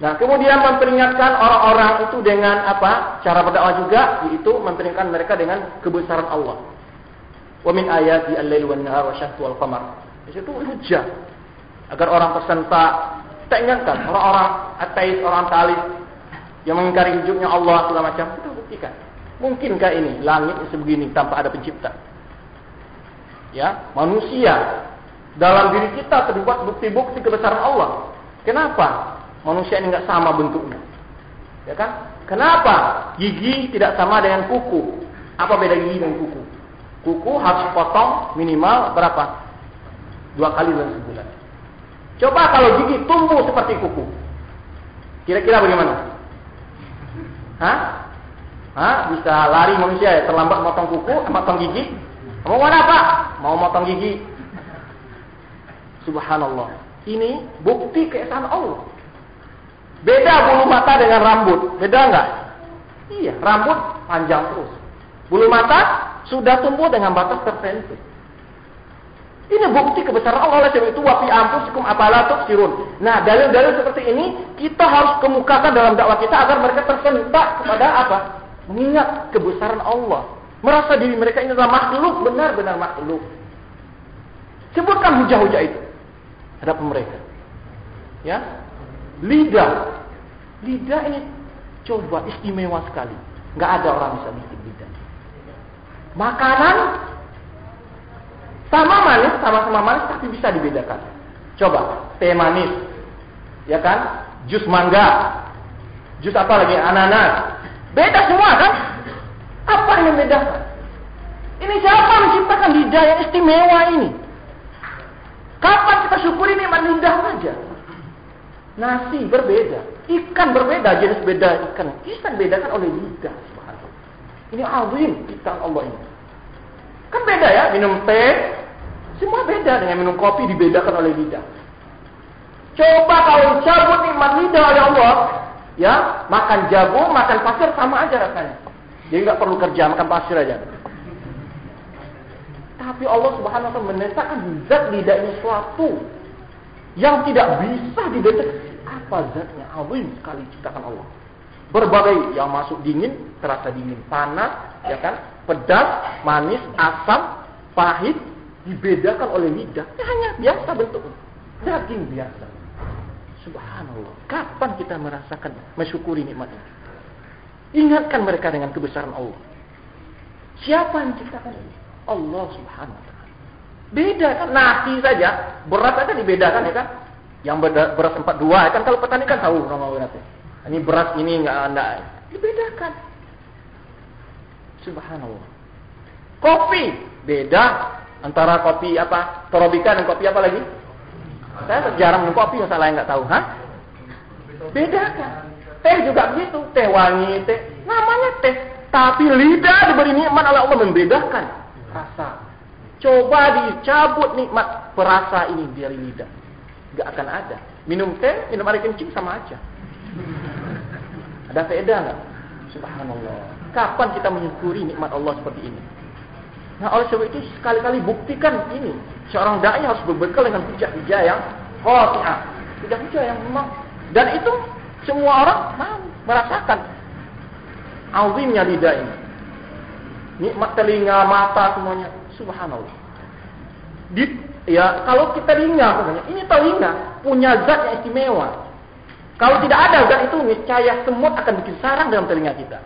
[SPEAKER 1] Nah, kemudian memperingatkan orang-orang itu dengan apa? Cara berdakwah juga yaitu memperingatkan mereka dengan kebesaran Allah. Wa min ayati al-lail wan nahar wa syahtu wal qamar. Itu hujah agar orang tersentak. Kita ingatkan orang-orang ateis, orang talib yang mengingkari hidupnya Allah segala macam, kita buktikan. Mungkinkah ini langit sebegini tanpa ada pencipta? Ya, manusia dalam diri kita terdapat bukti-bukti kebesaran Allah. Kenapa? Manusia ini nggak sama bentuknya. Ya kan? Kenapa gigi tidak sama dengan kuku? Apa beda gigi dan kuku? Kuku harus potong minimal berapa? Dua kali dalam sebulan. Coba kalau gigi tumbuh seperti kuku. Kira-kira bagaimana? Hah? Hah? Bisa lari manusia ya? Terlambat motong kuku, motong gigi? Mau mana Pak? Mau motong gigi? Subhanallah. Ini bukti keesaan Allah. Beda bulu mata dengan rambut. Beda enggak? Iya, rambut panjang terus. Bulu mata sudah tumbuh dengan batas tertentu. Ini bukti kebesaran Allah oleh sebab itu wafi ampusikum apala sirun. Nah, dalil-dalil seperti ini kita harus kemukakan dalam dakwah kita agar mereka tersentak kepada apa? Mengingat kebesaran Allah. Merasa diri mereka ini adalah makhluk, benar-benar makhluk. Sebutkan hujah-hujah itu hadap mereka. Ya, Lidah. Lidah ini coba istimewa sekali. Nggak ada orang bisa bikin lidah. Makanan sama manis, sama-sama manis tapi bisa dibedakan. Coba, teh manis. Ya kan? Jus mangga. Jus apa lagi? Ananas. Beda semua kan? Apa yang membedakan? Ini siapa menciptakan lidah yang istimewa ini? Kapan kita syukuri nikmat lidah saja? Nasi berbeda, ikan berbeda, jenis beda ikan. Ikan bedakan oleh lidah. Ini azim ikan Allah ini. Kan beda ya, minum teh, semua beda dengan minum kopi dibedakan oleh lidah. Coba kalau cabut nikmat lidah oleh Allah, ya makan jagung, makan pasir sama aja rasanya. Jadi nggak perlu kerja, makan pasir aja. Tapi Allah Subhanahu wa taala menetapkan zat lidah ini suatu yang tidak bisa dideteksi apa zatnya azim sekali ciptakan Allah. Berbagai yang masuk dingin terasa dingin, panas, ya kan, pedas, manis, asam, pahit dibedakan oleh lidah. Ya, hanya biasa bentuk daging biasa. Subhanallah. Kapan kita merasakan mensyukuri nikmat ini? Ingatkan mereka dengan kebesaran Allah. Siapa yang menciptakan ini? Allah Subhanahu. Beda kan nasi saja, beras saja dibedakan ya kan? Yang beras empat dua ya kan kalau petani kan tahu nama berasnya. Ini beras ini enggak enggak dibedakan. Subhanallah. Kopi beda antara kopi apa? Torobika dan kopi apa lagi? Saya jarang minum kopi, masalah yang nggak tahu, ha? Bedakan. Teh juga begitu, teh wangi, teh namanya teh, tapi lidah diberi nikmat oleh Allah membedakan rasa. Coba dicabut nikmat perasa ini dari lidah, nggak akan ada. Minum teh, minum air kencing sama aja. Ada faedah nggak? Subhanallah. Kapan kita menyukuri nikmat Allah seperti ini? Nah, oleh sebab itu sekali-kali buktikan ini. Seorang dai harus berbekal dengan hujah-hujah yang qati'ah. Hujah-hujah yang memang dan itu semua orang mau merasakan azimnya lidah ini. Nikmat telinga, mata semuanya. Subhanallah. Di, ya kalau kita telinga ini telinga punya zat yang istimewa. Kalau tidak ada zat itu, niscaya semut akan bikin sarang dalam telinga kita.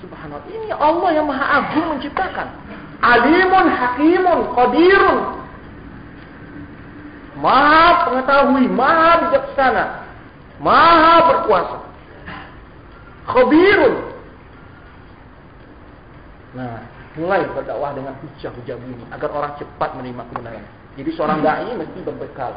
[SPEAKER 1] Subhanallah. Ini Allah yang Maha Agung menciptakan. Alimun, hakimun, qadirun. Maha pengetahui, maha bijaksana, maha berkuasa. Khabirun. Nah, mulai berdakwah dengan hujah-hujah ini agar orang cepat menerima kebenaran. Jadi seorang dai mesti berbekal.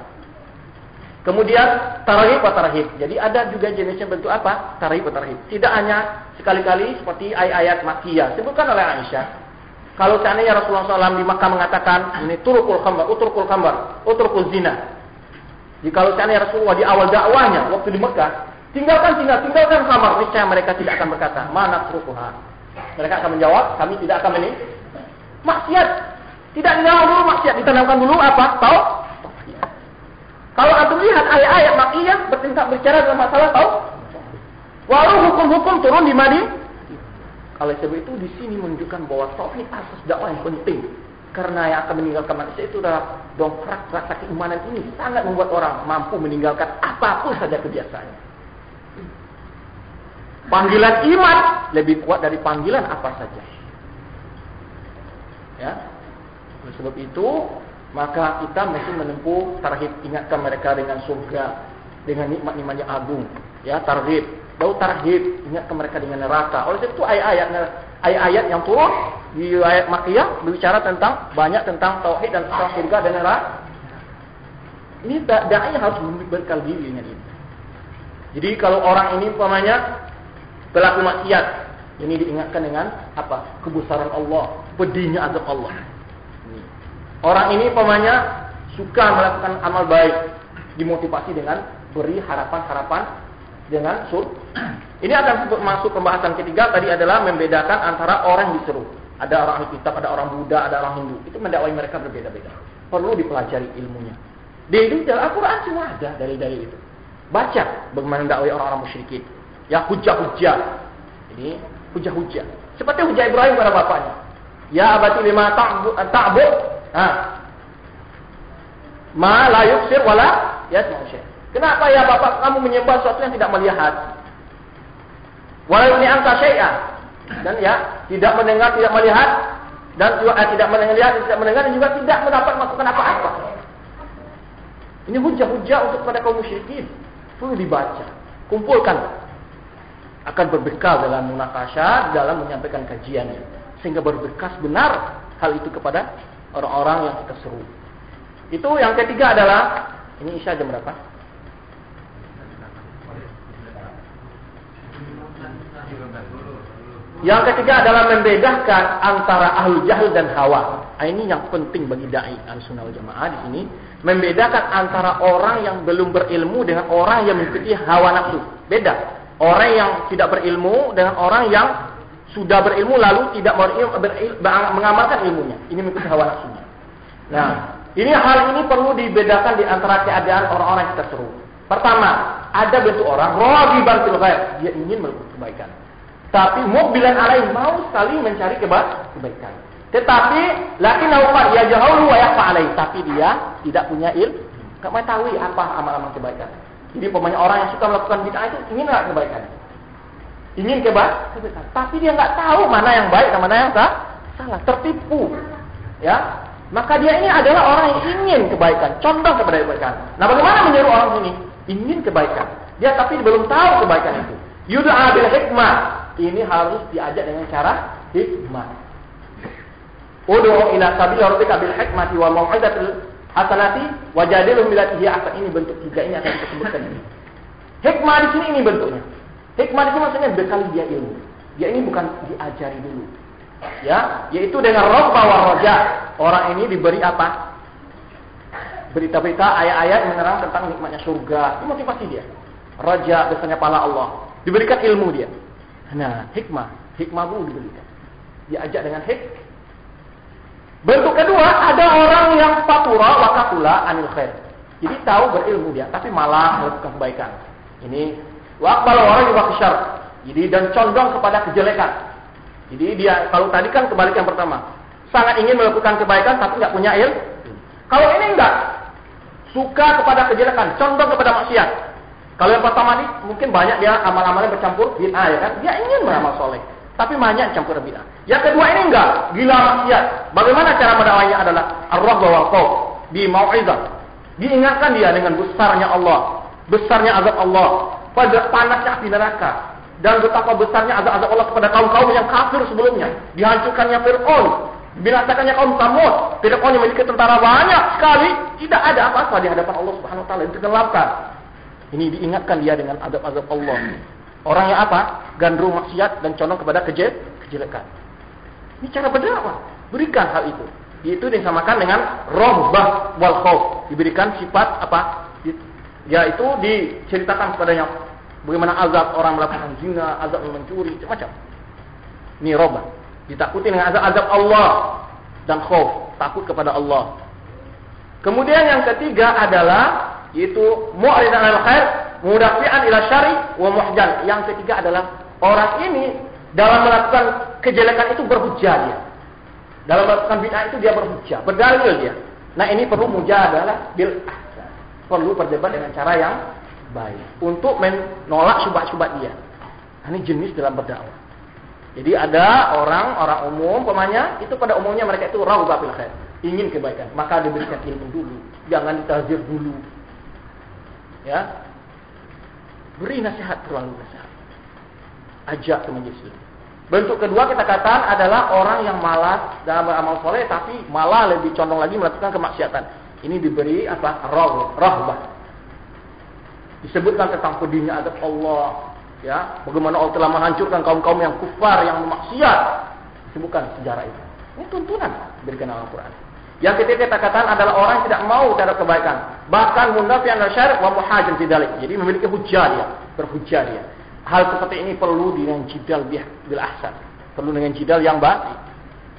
[SPEAKER 1] Kemudian tarhib atau tarhib. Jadi ada juga jenisnya bentuk apa? Tarhib atau tarhib. Tidak hanya sekali-kali seperti ayat-ayat makiyah. Sebutkan oleh Aisyah. Kalau seandainya Rasulullah SAW di Makkah mengatakan ini turukul khambar, uturkul khambar, uturkul zina. Jika kalau seandainya Rasulullah di awal dakwahnya waktu di Mekah, tinggalkan tinggal tinggalkan khamar, niscaya mereka tidak akan berkata, mana turukuha. Mereka akan menjawab, kami tidak akan ini maksiat. Tidak tinggal dulu maksiat, ditanamkan dulu apa? Tahu? Kalau antum lihat ayat-ayat makiyah bertindak bicara dalam masalah tahu? Walau hukum-hukum turun di Madinah, oleh sebab itu di sini menunjukkan bahwa tauhid asas dakwah yang penting. Karena yang akan meninggalkan manusia itu adalah dongkrak rasa keimanan ini sangat membuat orang mampu meninggalkan apa pun saja kebiasaannya. Panggilan iman lebih kuat dari panggilan apa saja. Ya. Oleh sebab itu, maka kita mesti menempuh tarhib ingatkan mereka dengan surga, dengan nikmat-nikmat yang agung. Ya, tarhib Bau tarhib, ingatkan mereka dengan neraka. Oleh sebab itu ayat-ayat ayat-ayat yang turun di ayat Makkiyah berbicara tentang banyak tentang tauhid dan tentang surga dan neraka. Ini dai harus berbekal diri dengan ini. Jadi kalau orang ini umpamanya pelaku maksiat, ini diingatkan dengan apa? Kebesaran Allah, pedihnya azab Allah. Orang ini umpamanya suka melakukan amal baik, dimotivasi dengan beri harapan-harapan dengan sur. Ini akan masuk pembahasan ketiga tadi adalah membedakan antara orang yang diseru. Ada orang ahli ada orang Buddha, ada orang Hindu. Itu mendakwai mereka berbeda-beda. Perlu dipelajari ilmunya. Di dalam Al-Quran semua ada dari dari itu. Baca bagaimana mendakwai orang-orang musyrikin. Ya hujah-hujah. Ini hujah-hujah. Seperti hujah Ibrahim kepada bapaknya. Ya abati lima ta'bu. Ha. Ma la yusir wala. Kenapa ya bapak kamu menyembah sesuatu yang tidak melihat? Walau ini angka syai'a. Dan ya, tidak mendengar, tidak melihat. Dan juga eh, tidak mendengar, tidak mendengar dan juga tidak mendapat masukan apa-apa. Ini hujah-hujah untuk pada kaum musyrikin. Perlu dibaca. Kumpulkan. Akan berbekal dalam munakasya, dalam menyampaikan kajiannya. Sehingga berbekas benar hal itu kepada orang-orang yang kita seru. Itu yang ketiga adalah, ini isya jam berapa? Yang ketiga adalah membedakan antara ahlu jahil dan hawa. Nah, ini yang penting bagi dai al-sunnah jamaah di sini. Membedakan antara orang yang belum berilmu dengan orang yang mengikuti hawa nafsu. Beda. Orang yang tidak berilmu dengan orang yang sudah berilmu lalu tidak berilmu, berilmu, mengamalkan ilmunya. Ini mengikuti hawa nafsunya. Nah, ini hal ini perlu dibedakan di antara keadaan orang-orang yang seru. Pertama, ada bentuk orang rohiban fil Dia ingin melakukan kebaikan Tapi mobilan alaih mau sekali mencari kebaikan. Tetapi laki naufat ya jahulu wa yakfa alaih. Tapi dia tidak punya ilmu. Tak mengetahui apa amal-amal kebaikan. Jadi pemain orang yang suka melakukan bid'ah itu ingin nggak kebaikan? Ingin kebaikan. Tapi dia nggak tahu mana yang baik dan mana yang salah. Tertipu. Ya, maka dia ini adalah orang yang ingin kebaikan, condong kepada kebaikan. Nah, bagaimana menyeru orang ini? Ingin kebaikan. Dia tapi belum tahu kebaikan itu. Yud'a bil hikmah. Ini harus diajak dengan cara hikmah. Ud'u ila sabil rabbika bil hikmati wa mau'izatil hasanati wajadilhum billati hiya ahsan. Ini bentuk tiga ini akan kita sebutkan ini. Hikmah di sini ini bentuknya. Hikmah di sini maksudnya bekali dia ilmu. Dia ini bukan diajari dulu ya yaitu dengan roh wa roja orang ini diberi apa berita-berita ayat-ayat menerang tentang nikmatnya surga itu motivasi dia raja besarnya pala Allah diberikan ilmu dia nah hikmah hikmah bu diberikan diajak dengan hik bentuk kedua ada orang yang fatura wakatula anil khair jadi tahu berilmu dia tapi malah melakukan kebaikan ini wakbal orang juga kesyar jadi dan condong kepada kejelekan jadi dia kalau tadi kan kebalikan pertama, sangat ingin melakukan kebaikan tapi nggak punya ilmu. Kalau ini enggak, suka kepada kejelekan, condong kepada maksiat. Kalau yang pertama ini mungkin banyak dia amal-amalnya bercampur bid'ah ya kan, dia ingin beramal soleh, tapi banyak campur bid'ah. Yang kedua ini enggak, gila maksiat. Bagaimana cara mendakwahnya adalah arwah bahwa kau di mau'izah. Diingatkan dia dengan besarnya Allah, besarnya azab Allah, pada panasnya api neraka, dan betapa besarnya azab-azab Allah kepada kaum-kaum yang kafir sebelumnya. Dihancurkannya Fir'aun, binasakannya kaum Samud. Fir'aun yang memiliki tentara banyak sekali, tidak ada apa-apa di hadapan Allah Subhanahu wa taala ditenggelamkan. Ini diingatkan dia dengan azab-azab Allah. Orang yang apa? Gandrung maksiat dan condong kepada kejel kejelekan. Ini cara berdakwah. Berikan hal itu. Itu disamakan dengan rohbah wal khauf. Diberikan sifat apa? Yaitu diceritakan kepadanya Bagaimana azab orang melakukan zina, azab mencuri, macam-macam. Ini roba. Ditakuti dengan azab-azab Allah dan khauf, takut kepada Allah. Kemudian yang ketiga adalah yaitu mu'ridan al khair, mudafi'an ila syari wa muhjan. Yang ketiga adalah orang ini dalam melakukan kejelekan itu berhujah dia. Dalam melakukan bid'ah itu dia berhujah, berdalil dia. Nah, ini perlu mujadalah bil. Perlu berdebat dengan cara yang baik untuk menolak subhat-subhat dia. Ini jenis dalam berdakwah. Jadi ada orang orang umum pemanya itu pada umumnya mereka itu raubah bil khair, ingin kebaikan, maka diberikan ilmu dulu, jangan ditazir dulu. Ya. Beri nasihat terlalu nasihat. Ajak ke majelis Bentuk kedua kita katakan adalah orang yang malas dalam beramal soleh tapi malah lebih condong lagi melakukan kemaksiatan. Ini diberi apa? Roh, rohbah. Disebutkan tentang pedihnya adab Allah ya. Bagaimana Allah telah menghancurkan kaum-kaum yang kufar yang maksiat disebutkan sejarah itu. Ini tuntunan diberikan Al-Quran. Yang ketiga kita katakan adalah orang yang tidak mau terhadap kebaikan. Bahkan munafian dan syarik wa muhajir tidak jadi memiliki hujah dia berhujah dia hal seperti ini perlu dengan jidal bil ahsan perlu dengan jidal yang baik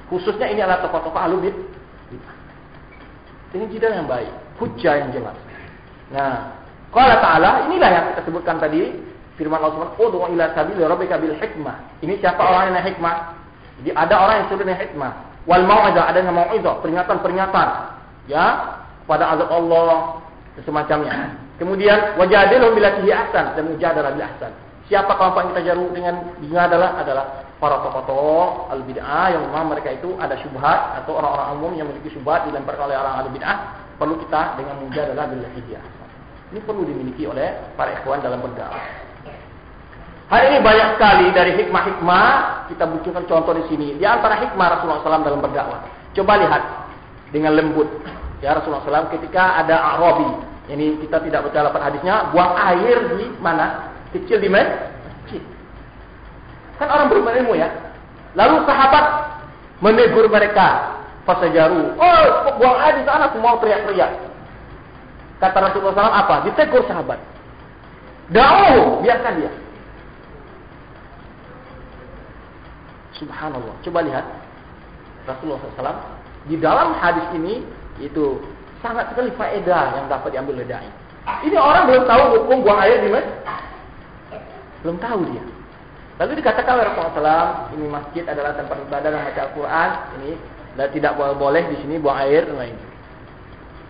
[SPEAKER 1] khususnya ini adalah tokoh-tokoh alubid ini jidal yang baik hujah yang jelas nah Qala ta'ala, inilah yang kita sebutkan tadi, firman Allah Subhanahu "Ud'u ila sabili rabbika bil hikmah." Ini siapa orang yang hikmah? Jadi ada orang yang sudah dengan hikmah. Wal mau'izah, ada yang mau'izah, peringatan-peringatan. Ya, pada azab Allah semacamnya. Kemudian wajadilhum billati ahsan dan mujadalah bil ahsan. Siapa kelompok yang kita jaru dengan dia adalah adalah para tokoh-tokoh al bid'ah yang memang mereka itu ada syubhat atau orang-orang umum yang memiliki syubhat dilemparkan oleh orang al bid'ah perlu kita dengan mudah adalah bil ahsan. Ini perlu dimiliki oleh para ikhwan dalam berdakwah. Hal ini banyak sekali dari hikmah-hikmah kita butuhkan contoh di sini. Di antara hikmah Rasulullah SAW dalam berdakwah. Coba lihat dengan lembut. Ya Rasulullah SAW ketika ada Arabi. Ini kita tidak baca lapan hadisnya. Buang air di mana? Kecil di masjid. Kan orang berilmu ya. Lalu sahabat menegur mereka. Fasajaru. Oh, buang air di sana semua teriak-teriak. Kata Rasulullah SAW apa? Ditegur sahabat. Da'uh, biarkan dia. Subhanallah. Coba lihat. Rasulullah SAW. Di dalam hadis ini, itu sangat sekali faedah yang dapat diambil oleh da'i. Ini orang belum tahu hukum buang air di mana? Belum tahu dia. Lalu dikatakan oleh Rasulullah ini masjid adalah tempat ibadah dan baca Al-Quran. Ini dan tidak boleh di sini buang air dan lain.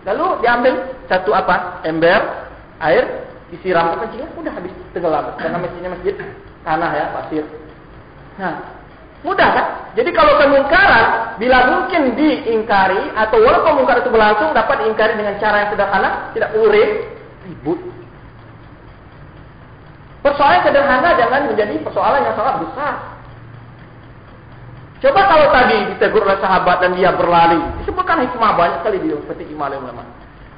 [SPEAKER 1] Lalu diambil satu apa? Ember air disiram ke kencingnya, udah habis tenggelam. Karena masjidnya masjid tanah ya, pasir. Nah, mudah kan? Jadi kalau kemungkaran bila mungkin diingkari atau walaupun mungkar itu berlangsung dapat diingkari dengan cara yang sederhana, tidak perlu ribut. Persoalan sederhana jangan menjadi persoalan yang sangat besar. Coba kalau tadi ditegur oleh sahabat dan dia berlari, disebutkan hikmah banyak sekali di seperti imam ulama.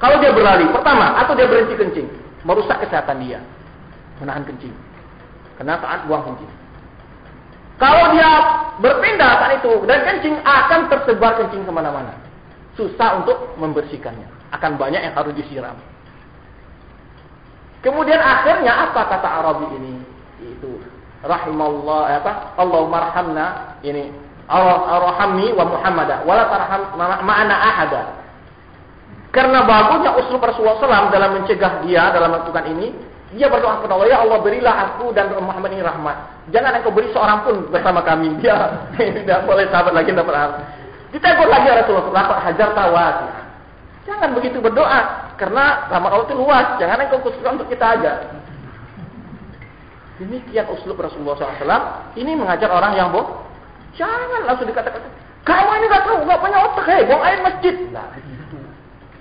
[SPEAKER 1] Kalau dia berlari, pertama, atau dia berhenti kencing, merusak kesehatan dia, menahan kencing. Karena saat buang kencing. Kalau dia berpindah saat itu dan kencing akan tersebar kencing ke mana-mana. Susah untuk membersihkannya. Akan banyak yang harus disiram. Kemudian akhirnya apa kata Arabi ini? Itu rahimallah apa? Allah marhamna ini arhamni wa Muhammada wala tarham ma'ana ahada. Karena bagusnya usul Rasulullah SAW dalam mencegah dia dalam melakukan ini, dia berdoa kepada Allah, ya Allah berilah aku dan Muhammad ini rahmat. Jangan engkau beri seorang pun bersama kami. [LAUGHS] Dia tidak boleh sahabat lagi dapat rahmat. Ditegur lagi Rasulullah SAW, hajar tawat. Jangan begitu berdoa, karena rahmat Allah itu luas. Jangan engkau khususkan untuk kita aja. Demikian usul Rasulullah SAW. Ini mengajar orang yang boh Jangan langsung dikatakan, kamu ini gak tahu, gak punya otak, hei, buang air masjid. Nah, begitu.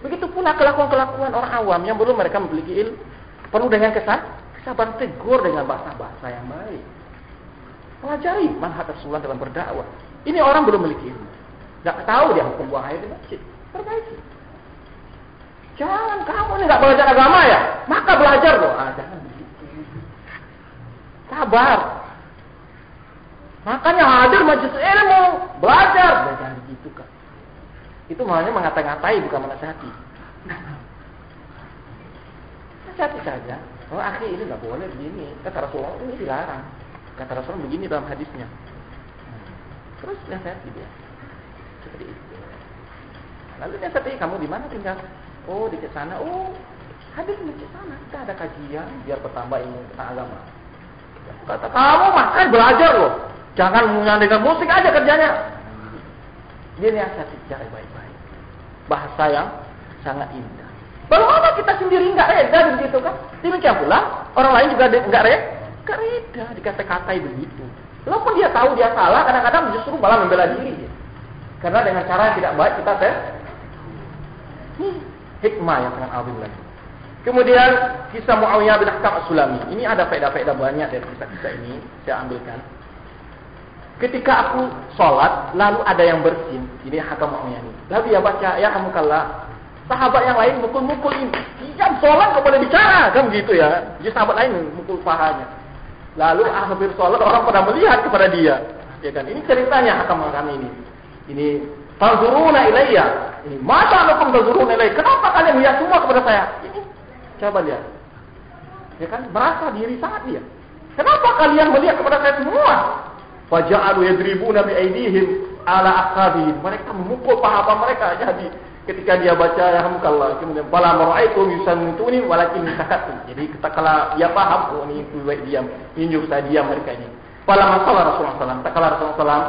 [SPEAKER 1] Begitu pula kelakuan-kelakuan orang awam yang belum mereka memiliki ilmu. Penuh dengan kesan, kesabaran tegur dengan bahasa-bahasa yang baik. Pelajari manhaj Rasulullah dalam berdakwah. Ini orang belum memiliki ilmu. Gak tahu dia hukum buang air di masjid. Perbaiki. Jangan kamu ini gak belajar agama ya, maka belajar loh. Ah, jangan. Sabar. Makanya hadir majelis ilmu, belajar. Dan jangan begitu kan. Itu makanya mengata-ngatai bukan menasihati. Nasihati saja. Oh akhi ini nggak boleh begini. Kata Rasulullah ini dilarang. Kata Rasulullah begini dalam hadisnya. Terus nasihati dia. Seperti itu. Lalu nasihati kamu di mana tinggal? Oh di sana. Oh hadir di sana. Kita ada kajian biar bertambah ilmu tentang agama. Kata kamu makan belajar loh. Jangan menyandarkan musik aja kerjanya. Dia nasihat secara baik-baik. Bahasa yang sangat indah. Bagaimana kita sendiri nggak reda begitu kan? Demikian pula orang lain juga nggak reda, nggak reda dikata-katai begitu. Walaupun dia tahu dia salah, kadang-kadang justru malah membela diri. Karena dengan cara yang tidak baik kita tes. Hikmah yang sangat agung lagi. Kemudian kisah Muawiyah bin Hakam As-Sulami. Ini ada faedah-faedah banyak dari kisah-kisah ini. Saya ambilkan. Ketika aku sholat, lalu ada yang bersin. Ini hakam ini. Lalu dia baca, ya hamukallah. Sahabat yang lain mukul-mukul ini. Diam sholat, kau boleh bicara. Kan begitu ya. Jadi sahabat lain mukul pahanya. Lalu akhir sholat, orang pada melihat kepada dia. Ya kan? Ini ceritanya hakam kami ini. Ini Tazuruna ilayya. Ini masa lakum tazuruna ilayya. Kenapa kalian melihat semua kepada saya? Ini coba lihat. Ya kan? Merasa diri sangat dia. Kenapa kalian melihat kepada saya semua? Faja'alu yadribuna bi aydihim ala aqabihim. Mereka memukul paha mereka jadi ketika dia baca ya hamkallah kemudian bala maraitu yusannituni walakin sakatu. Jadi ketika dia paham oh ini baik diam, ini saya diam mereka ini. Fala masalah Rasulullah SAW. Tak kala Rasulullah SAW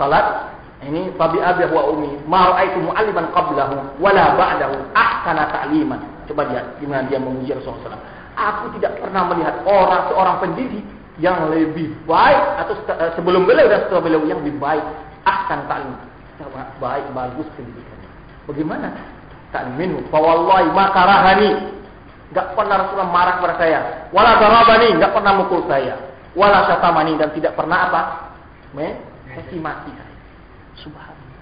[SPEAKER 1] salat ini fabi abi wa ummi ma raaitu mu'alliman qablahu wala ba'dahu ahsana ta'liman. Coba lihat gimana dia memuji Rasulullah. Aku tidak pernah melihat orang seorang pendidik yang lebih baik atau eh, sebelum beliau dan setelah beliau yang lebih baik. Ahsan ta'lim baik bagus pendidikannya. Bagaimana? Ta'limin fa wallahi ma karahani. Enggak pernah Rasulullah marah kepada saya. Wala darabani. Enggak pernah mukul saya. Wala syatamani. Dan tidak pernah apa? Me mati. saya subhanallah.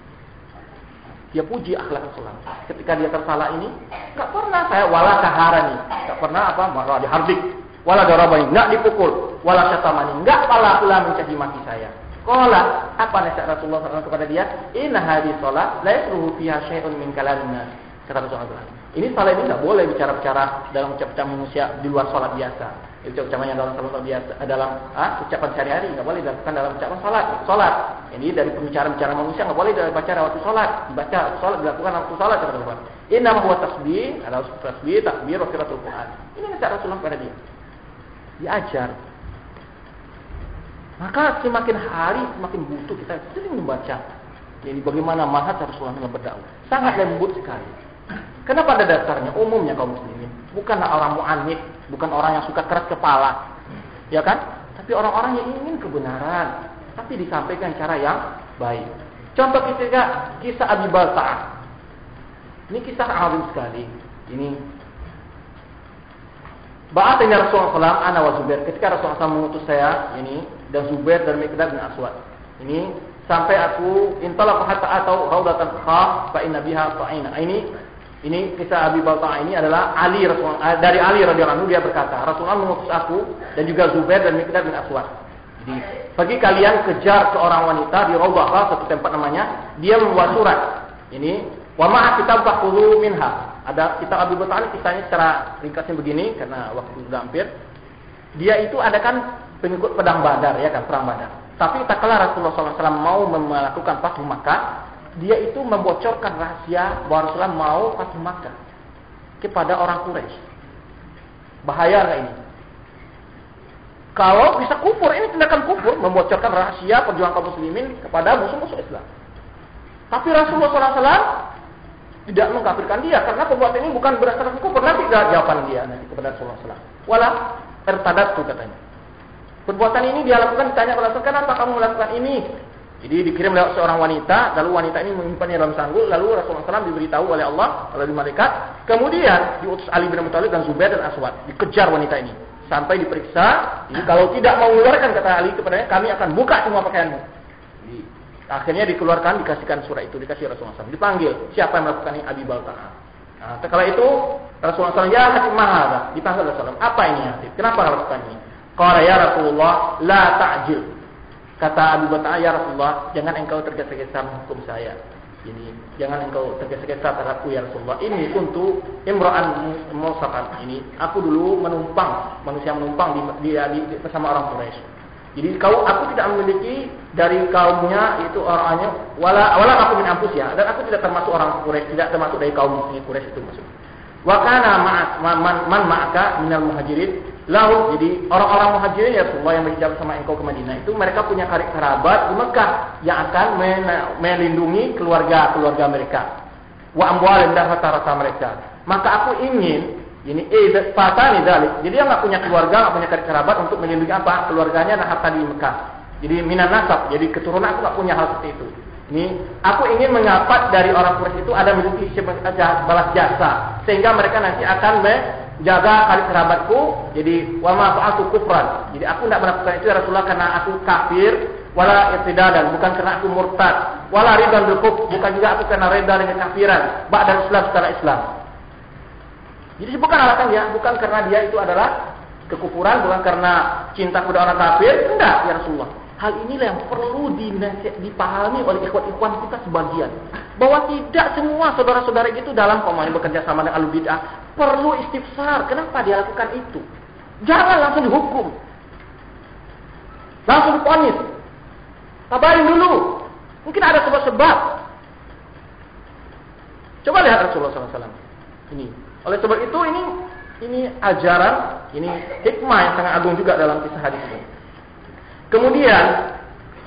[SPEAKER 1] Dia puji akhlak Rasulullah. Ketika dia tersalah ini enggak pernah saya wala kaharani enggak pernah apa marah dihardik wala darabani enggak dipukul. Wala syatamani enggak pala pula mencaci maki saya. Qala apa nasihat Rasulullah SAW kepada dia? Inna hadis salat la yasruhu fiha syai'un min kata Rasulullah ini salat ini enggak boleh bicara-bicara dalam ucapan manusia di luar salat biasa ucapan yang dalam salat biasa dalam ah, ucapan sehari-hari enggak boleh dilakukan dalam ucapan salat salat ini dari pembicaraan-pembicaraan manusia enggak boleh dibaca waktu salat dibaca salat dilakukan waktu salat kata Rasulullah inna huwa tasbih adalah tasbih takbir wa qiraatul Quran ini nasihat Rasulullah kepada dia diajar. Maka semakin hari semakin butuh kita sering membaca. Jadi bagaimana manhaj Rasulullah berdakwah. Sangat lembut sekali. Karena pada dasarnya umumnya kaum muslimin bukanlah orang mu'anif, bukan orang yang suka keras kepala. Ya kan? Tapi orang-orang yang ingin kebenaran, tapi disampaikan cara yang baik. Contoh ketika kisah Abi Balta'ah. Ini kisah alim sekali. Ini Ba'atanya Rasulullah SAW, ana wa Zubair. Ketika Rasulullah SAW mengutus saya, ini dan Zubair dan Mikdad bin Aswad. Ini sampai aku intalaq hatta atau raudatan khaf fa inna biha ta'ina. Ini ini kisah Abi Balta ini adalah Ali Rasulullah dari Ali radhiyallahu anhu dia berkata, Rasulullah mengutus aku dan juga Zubair dan Mikdad bin Aswad. Jadi, bagi kalian kejar seorang wanita di Raudhah satu tempat namanya, dia membuat surat. Ini wa ma'a kitab minha ada kitab Abu Bakar kisahnya secara ringkasnya begini karena waktu sudah hampir. Dia itu ada kan pengikut pedang Badar ya kan perang Badar. Tapi tak kala Rasulullah SAW mau melakukan Fathu Makkah, dia itu membocorkan rahasia bahwa Rasulullah mau Fathu Makkah kepada orang Quraisy. Bahaya nggak ini? Kalau bisa kufur, ini tindakan kufur, membocorkan rahasia perjuangan kaum muslimin kepada musuh-musuh Islam. Tapi Rasulullah SAW tidak mengkafirkan dia karena perbuatan ini bukan berdasarkan pernah tidak jawaban dia nanti kepada Rasulullah SAW. Wala tuh katanya. Perbuatan ini dia lakukan ditanya kepada Rasul, kenapa kamu melakukan ini? Jadi dikirim lewat seorang wanita, lalu wanita ini menyimpannya dalam sanggul, lalu Rasulullah SAW diberitahu oleh Allah oleh malaikat. Kemudian diutus Ali bin Abi dan Zubair dan Aswad, dikejar wanita ini sampai diperiksa. Jadi kalau tidak mau mengeluarkan kata Ali kepadanya, kami akan buka semua pakaianmu. Akhirnya dikeluarkan, dikasihkan surat itu, dikasih Rasulullah SAW. Dipanggil, siapa yang melakukan ini? Abi Balta'a. Nah, setelah itu Rasulullah SAW, ya Hatib Mahara. Dipanggil Rasulullah SAW. Apa ini? Kenapa melakukan ini? Qala ya Rasulullah, la ta'jil. Kata Abu Balta'a, ya Rasulullah, jangan engkau tergesa-gesa menghukum saya. Ini jangan engkau tergesa-gesa terhadapku ya Rasulullah. Ini untuk imra'an musakan ini. Aku dulu menumpang, manusia menumpang di, di, di, bersama orang Quraisy. Jadi kau aku tidak memiliki dari kaumnya itu orangnya wala wala aku min ya dan aku tidak termasuk orang Quraisy tidak termasuk dari kaum Quraisy itu maksud. Wa kana man ma'aka minal muhajirin lahu jadi orang-orang muhajirin ya Rasulullah yang berhijrah sama engkau ke Madinah itu mereka punya kerabat di Mekah yang akan melindungi keluarga-keluarga mereka. Wa amwal dan harta-harta mereka. Maka aku ingin ini eh fatani dalik. Jadi dia nggak punya keluarga, nggak punya kerabat untuk melindungi apa? Keluarganya dan harta di Mekah. Jadi minan nasab. Jadi keturunan aku nggak punya hal seperti itu. Ini aku ingin mengapat dari orang Quraisy itu ada memiliki balas jasa sehingga mereka nanti akan menjaga kali kerabatku. Jadi wa ma kufran. Jadi aku tidak melakukan itu ya Rasulullah karena aku kafir wala dan bukan karena aku murtad wala ridan bil bukan juga aku karena reda dengan kafiran ba'da Islam setelah Islam jadi bukan alasan dia, bukan karena dia itu adalah kekufuran, bukan karena cinta kepada orang kafir, enggak ya Rasulullah. Hal inilah yang perlu dipahami oleh ikhwan-ikhwan kita sebagian. Bahwa tidak semua saudara-saudara itu dalam pemain bekerja sama dengan al-bid'ah perlu istifsar. Kenapa dia lakukan itu? Jangan langsung dihukum. Langsung diponis. Kabarin dulu. Mungkin ada sebab-sebab. Coba lihat Rasulullah SAW. Ini oleh sebab itu ini ini ajaran, ini hikmah yang sangat agung juga dalam kisah hadis ini. Kemudian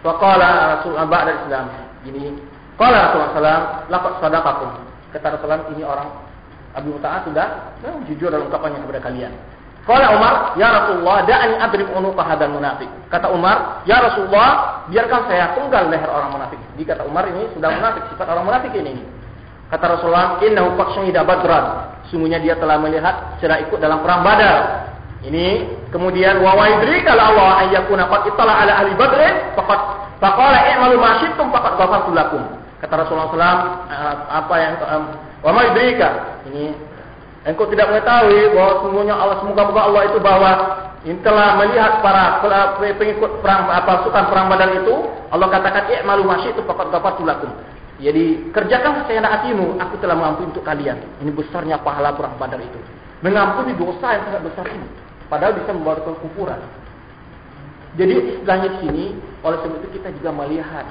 [SPEAKER 1] waqala Rasulullah ba'da Islam. Ini qala Rasulullah sallallahu laqad sadaqakum. Kata Rasulullah ini orang Abu Mu'ta'ah sudah nah, jujur dalam ungkapannya kepada kalian. Qala Umar, "Ya Rasulullah, da'ani adrib unuqa hadzal munafik." Kata Umar, "Ya Rasulullah, biarkan saya tunggal leher orang munafik." Jadi kata Umar ini sudah munafik, sifat orang munafik ini. Kata Rasulullah, "Innahu qad syahida badran." sungguhnya dia telah melihat secara ikut dalam perang Badar. Ini kemudian wa waidri kalau Allah ayyakuna qad itala ala ahli badrin faqad faqala i'malu ma syi'tum faqad ghafartu lakum. Kata Rasulullah SAW, apa yang wa ma yudrika ini engkau tidak mengetahui bahwa semuanya Allah semoga Allah itu bahwa ini telah melihat para pengikut perang apa pasukan perang Badar itu Allah katakan i'malu ma syi'tum faqad ghafartu lakum. Jadi kerjakan sesayana hatimu, aku telah mengampuni untuk kalian. Ini besarnya pahala perang badar itu. Mengampuni dosa yang sangat besar ini. Padahal bisa membawa kekufuran. Jadi di sini, oleh sebab itu kita juga melihat.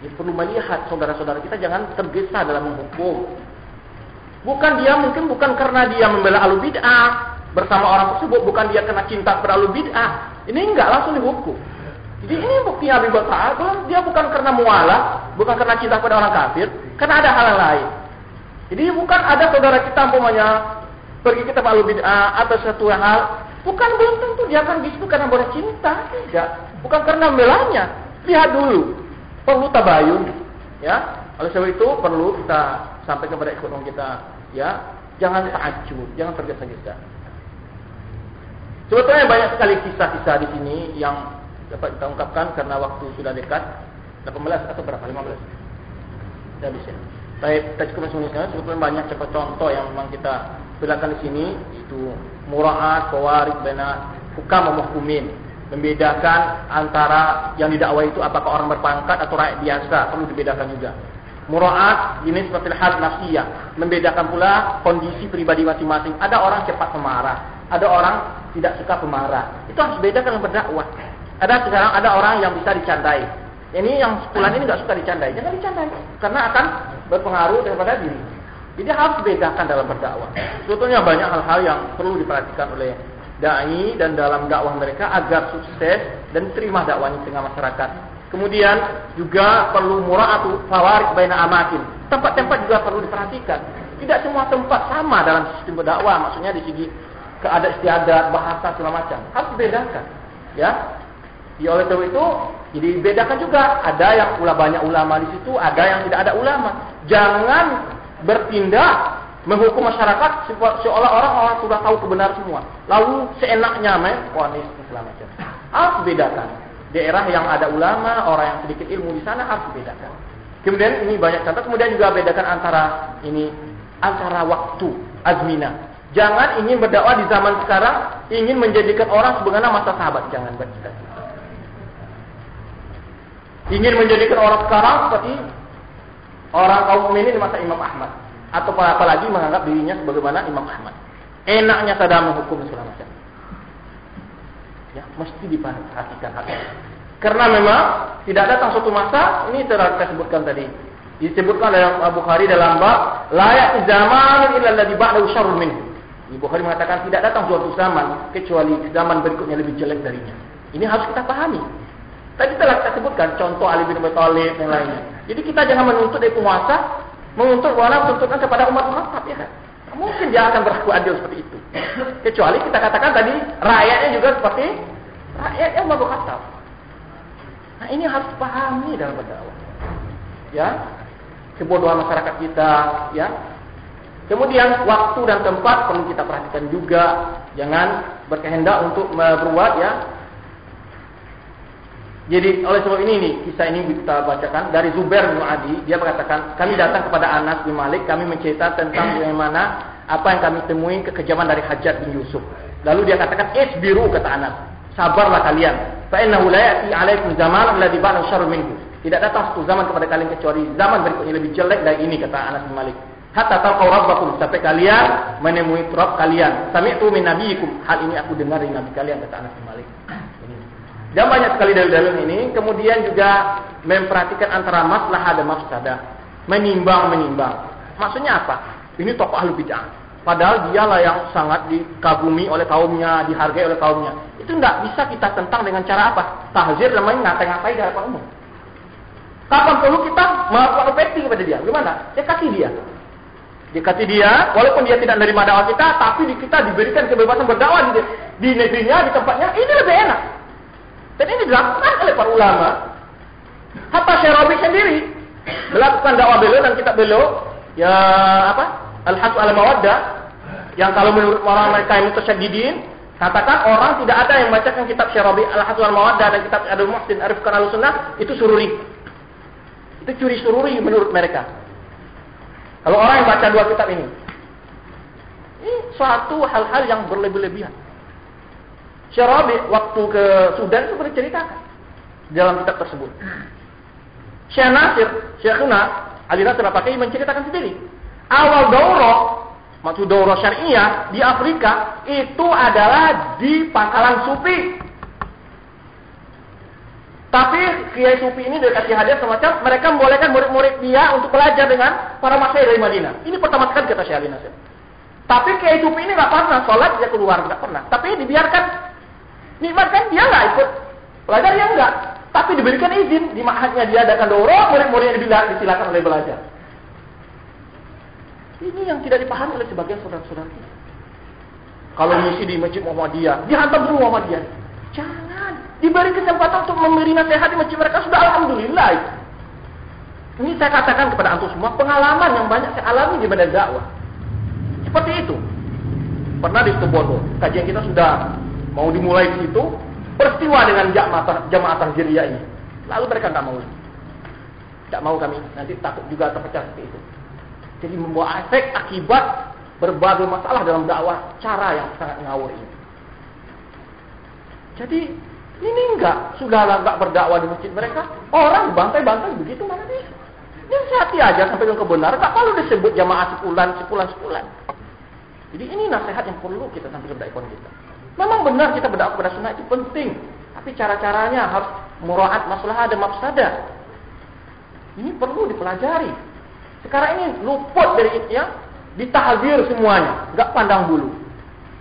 [SPEAKER 1] Ya, perlu melihat saudara-saudara kita jangan tergesa dalam menghukum. Bukan dia mungkin bukan karena dia membela alu bid'ah bersama orang tersebut, bukan dia kena cinta pada alu bid'ah. Ini enggak langsung dihukum. Jadi ini bukti Abi Bakar, dia bukan karena mualah, bukan karena cinta pada orang kafir, karena ada hal lain. Jadi bukan ada saudara kita umpamanya pergi kita malu bid'ah atau satu hal, bukan belum tentu dia akan gitu karena boleh cinta, tidak. Bukan karena membelanya. Lihat dulu, perlu tabayun, ya. Oleh sebab itu perlu kita sampai kepada ekonomi kita, ya. Jangan takjub, jangan tergesa-gesa. Sebetulnya banyak sekali kisah-kisah di sini yang dapat kita ungkapkan karena waktu sudah dekat 18 atau berapa 15 sudah habis ya baik kita cukup sebenarnya sebetulnya banyak contoh yang memang kita belakan di sini. Itu muraat kawarid bena hukam muhkumin membedakan antara yang didakwah itu apakah orang berpangkat atau rakyat biasa. Perlu dibedakan juga. Muraat ini seperti hal nafsiyah. Membedakan pula kondisi pribadi masing-masing. Ada orang cepat pemarah ada orang tidak suka pemarah. Itu harus bedakan dalam berdakwah. Ada sekarang ada orang yang bisa dicandai. Ini yang sepulan ini nggak suka dicandai, jangan dicandai karena akan berpengaruh daripada diri. Jadi harus bedakan dalam berdakwah. Sebetulnya banyak hal-hal yang perlu diperhatikan oleh dai dan dalam dakwah mereka agar sukses dan terima dakwahnya di tengah masyarakat. Kemudian juga perlu mura'atu fawarik baina amakin. Tempat-tempat juga perlu diperhatikan. Tidak semua tempat sama dalam sistem berdakwah, maksudnya di segi keadaan istiadat, bahasa segala macam. Harus bedakan. Ya, Ya oleh sebab itu, jadi bedakan juga. Ada yang pula banyak ulama di situ, ada yang tidak ada ulama. Jangan bertindak menghukum masyarakat seolah orang sudah tahu kebenaran semua. Lalu seenaknya main ponis segala macam. Harus bedakan. Daerah yang ada ulama, orang yang sedikit ilmu di sana harus bedakan. Kemudian ini banyak contoh. Kemudian juga bedakan antara ini antara waktu azmina. Jangan ingin berdakwah di zaman sekarang, ingin menjadikan orang sebagaimana masa sahabat. Jangan bercita ingin menjadikan orang sekarang seperti orang kaum ini di masa Imam Ahmad atau apalagi menganggap dirinya sebagaimana Imam Ahmad. Enaknya saja menghukum segala macam. Ya, mesti diperhatikan hati. Karena memang tidak datang suatu masa, ini telah saya sebutkan tadi. Disebutkan dalam Abu Bukhari dalam bab layak zaman illa alladhi ba'dahu syarrun minhu. Ibu Bukhari mengatakan tidak datang suatu zaman kecuali zaman berikutnya lebih jelek darinya. Ini harus kita pahami. Tadi telah kita sebutkan contoh Ali bin Abi Thalib yang lainnya. Jadi kita jangan menuntut dari penguasa, menuntut wala tuntutan kepada umat Muhammad ya kan. Mungkin dia akan berlaku adil seperti itu. Kecuali kita katakan tadi rakyatnya juga seperti rakyatnya Umar bin Khattab. Nah ini harus dipahami dalam berdakwah. Ya, kebodohan masyarakat kita, ya. Kemudian waktu dan tempat perlu kita perhatikan juga. Jangan berkehendak untuk berbuat ya jadi oleh sebab ini nih, kisah ini kita bacakan dari Zubair bin Adi, dia mengatakan, kami datang kepada Anas bin Malik, kami mencerita tentang bagaimana apa yang kami temui kekejaman dari Hajat bin Yusuf. Lalu dia katakan, biru kata Anas, sabarlah kalian. Fa innahu la 'alaikum zaman alladhi ba'da syarrun minhu. Tidak datang satu zaman kepada kalian kecuali zaman berikutnya lebih jelek dari ini kata Anas bin Malik. Hatta taqaw rabbakum sampai kalian menemui Rabb kalian. Sami'tu min nabiyikum. Hal ini aku dengar dari nabi kalian kata Anas bin Malik. Dan banyak sekali dalil-dalil ini. Kemudian juga memperhatikan antara masalah dan mafsadah. Menimbang-menimbang. Maksudnya apa? Ini tokoh ahlu bid'ah. Padahal dialah yang sangat dikagumi oleh kaumnya, dihargai oleh kaumnya. Itu tidak bisa kita tentang dengan cara apa? Tahzir namanya ngatai-ngatai di hadapan umum. Kapan perlu kita melakukan opeti kepada dia? Gimana? Ya kasih dia. Dikasih dia, walaupun dia tidak menerima dakwah kita, tapi kita diberikan kebebasan berdakwah di, di negerinya, di tempatnya, ini lebih enak. Dan ini dilakukan oleh para ulama. Hatta Syarabi sendiri melakukan dakwah beliau dan kitab beliau ya apa? Al-Hasu al mawaddah yang kalau menurut orang mereka yang mutasyadidin katakan orang tidak ada yang membacakan kitab Syarabi Al-Hasu al mawaddah dan kitab Adul Muhsin Arifkan Al-Sunnah itu sururi. Itu curi sururi menurut mereka. Kalau orang yang baca dua kitab ini. Ini suatu hal-hal yang berlebih-lebihan. Syarabi waktu ke Sudan itu ceritakan dalam kitab tersebut. Syekh Nasir, Syekhuna Ali Nasir menceritakan sendiri. Awal daurah, maksud daurah syariah di Afrika itu adalah di pangkalan sufi. Tapi Kiai Sufi ini dari kasih hadiah semacam mereka membolehkan murid-murid dia untuk belajar dengan para masyarakat dari Madinah. Ini pertama kali kata Syekh Ali Nasir. Tapi Kiai Sufi ini nggak pernah sholat dia keluar nggak pernah. Tapi dibiarkan nikmat kan dia nggak ikut Pelajar yang enggak, tapi diberikan izin di ma'hadnya diadakan doro, murid-muridnya disilakan oleh belajar. Ini yang tidak dipahami oleh sebagian saudara-saudara. Kalau misi di Masjid Muhammadiyah, dihantam semua Muhammadiyah. Jangan. Diberi kesempatan untuk memberi nasihat di masjid mereka sudah alhamdulillah. Ini saya katakan kepada antum semua pengalaman yang banyak saya alami di badan dakwah. Seperti itu. Pernah di Situbondo, kajian kita sudah mau dimulai di situ, peristiwa dengan jamaah jamaah tahjiriyah ini. Lalu mereka nggak mau. Tidak mau kami, nanti takut juga terpecah seperti itu. Jadi membawa efek akibat berbagai masalah dalam dakwah cara yang sangat ngawur ini. Jadi ini enggak, sudahlah enggak berdakwah di masjid mereka, orang bantai-bantai begitu mana bisa. Ini hati aja sampai ke kebenaran, tak perlu disebut jamaah sepulan, sepulan, sepulan. Jadi ini nasihat yang perlu kita sampai kepada ikon kita. Memang benar kita berdakwah kepada sunnah itu penting, tapi cara-caranya harus muraat masalah dan mafsadah. Ini perlu dipelajari. Sekarang ini luput dari ya ditahdir semuanya, nggak pandang bulu.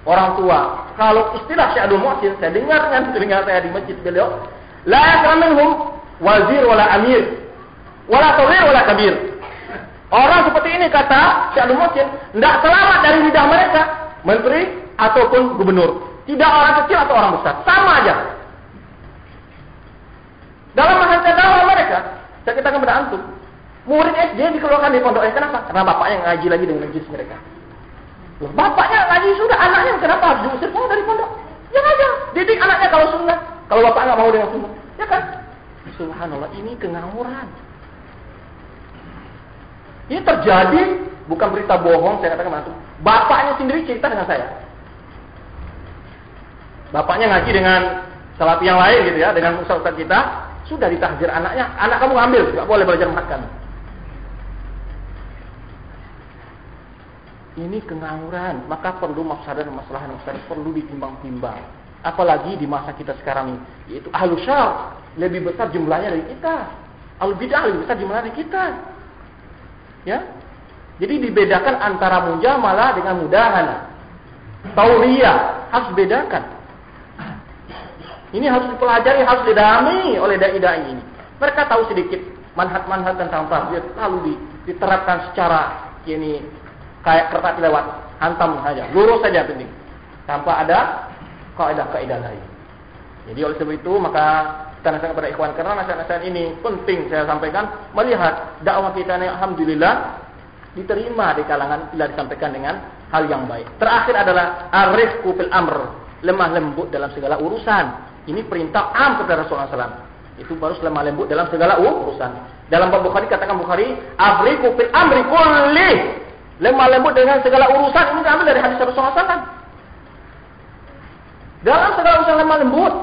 [SPEAKER 1] Orang tua, kalau istilah Syekh Muhsin, saya dengar dengan [LAUGHS] telinga saya di masjid beliau, la yakraminhum wazir wala amir, wala tawir wala kabir. Orang seperti ini kata Syekh Muhsin, tidak selamat dari lidah mereka, menteri ataupun gubernur. Tidak orang kecil atau orang besar, sama aja. Dalam masa dakwah mereka, saya katakan kepada antum, Murid SD dikeluarkan dari pondok. Eh, kenapa? Karena bapaknya ngaji lagi dengan najis mereka. Loh, bapaknya ngaji sudah, anaknya kenapa harus diusir semua dari pondok? Ya aja, didik anaknya kalau sunnah. Kalau bapak nggak mau dengan sunnah, ya kan? Subhanallah, ini kengawuran. Ini terjadi bukan berita bohong, saya katakan itu. Bapaknya sendiri cerita dengan saya. Bapaknya ngaji dengan salafi yang lain gitu ya, dengan ustaz kita, sudah ditahjir anaknya, anak kamu ambil, nggak boleh belajar makan. ini kengawuran, maka perlu mafsadah dan masalah masalah perlu ditimbang-timbang. Apalagi di masa kita sekarang ini, yaitu ahlu syar lebih besar jumlahnya dari kita. Ahlu bidah lebih besar jumlahnya dari kita. Ya, jadi dibedakan antara mujamalah dengan mudahan. Tauriyah harus bedakan. Ini harus dipelajari, harus didalami oleh dai-dai ini. Mereka tahu sedikit manhat-manhat tentang tafsir, lalu diterapkan secara ini kayak kertas lewat, hantam saja, lurus saja penting, tanpa ada kaidah-kaidah lain. Jadi oleh sebab itu maka kita nasihat kepada ikhwan karena nasihat-nasihat ini penting saya sampaikan melihat dakwah kita ini alhamdulillah diterima di kalangan bila disampaikan dengan hal yang baik. Terakhir adalah arifku fil amr, lemah lembut dalam segala urusan. Ini perintah am kepada Rasulullah SAW. Itu baru lemah lembut dalam segala urusan. Dalam bab Bukhari katakan Bukhari, afriku fil amri kulli lemah lembut dengan segala urusan ini diambil dari hadis Rasulullah SAW. Dalam segala urusan lemah lembut.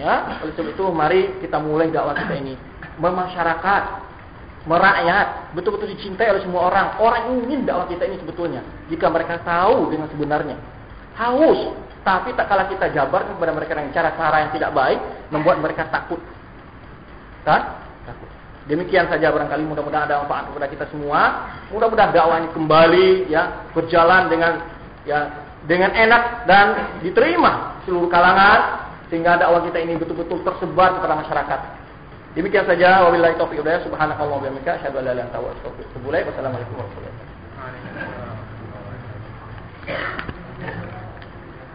[SPEAKER 1] Ya, oleh sebab itu mari kita mulai dakwah kita ini memasyarakat, merakyat, betul-betul dicintai oleh semua orang. Orang ingin dakwah kita ini sebetulnya jika mereka tahu dengan sebenarnya. Haus, tapi tak kalah kita jabarkan kepada mereka dengan cara-cara yang tidak baik, membuat mereka takut. Kan? Demikian saja barangkali mudah-mudahan ada manfaat kepada kita semua. Mudah-mudahan dakwah ini kembali ya berjalan dengan ya dengan enak dan diterima seluruh kalangan sehingga dakwah kita ini betul-betul tersebar kepada masyarakat. Demikian saja wabillahi taufiq hidayah subhanakallah wa bihamdika asyhadu an la ilaha illa anta astaghfiruka wa atubu Wassalamualaikum warahmatullahi wabarakatuh.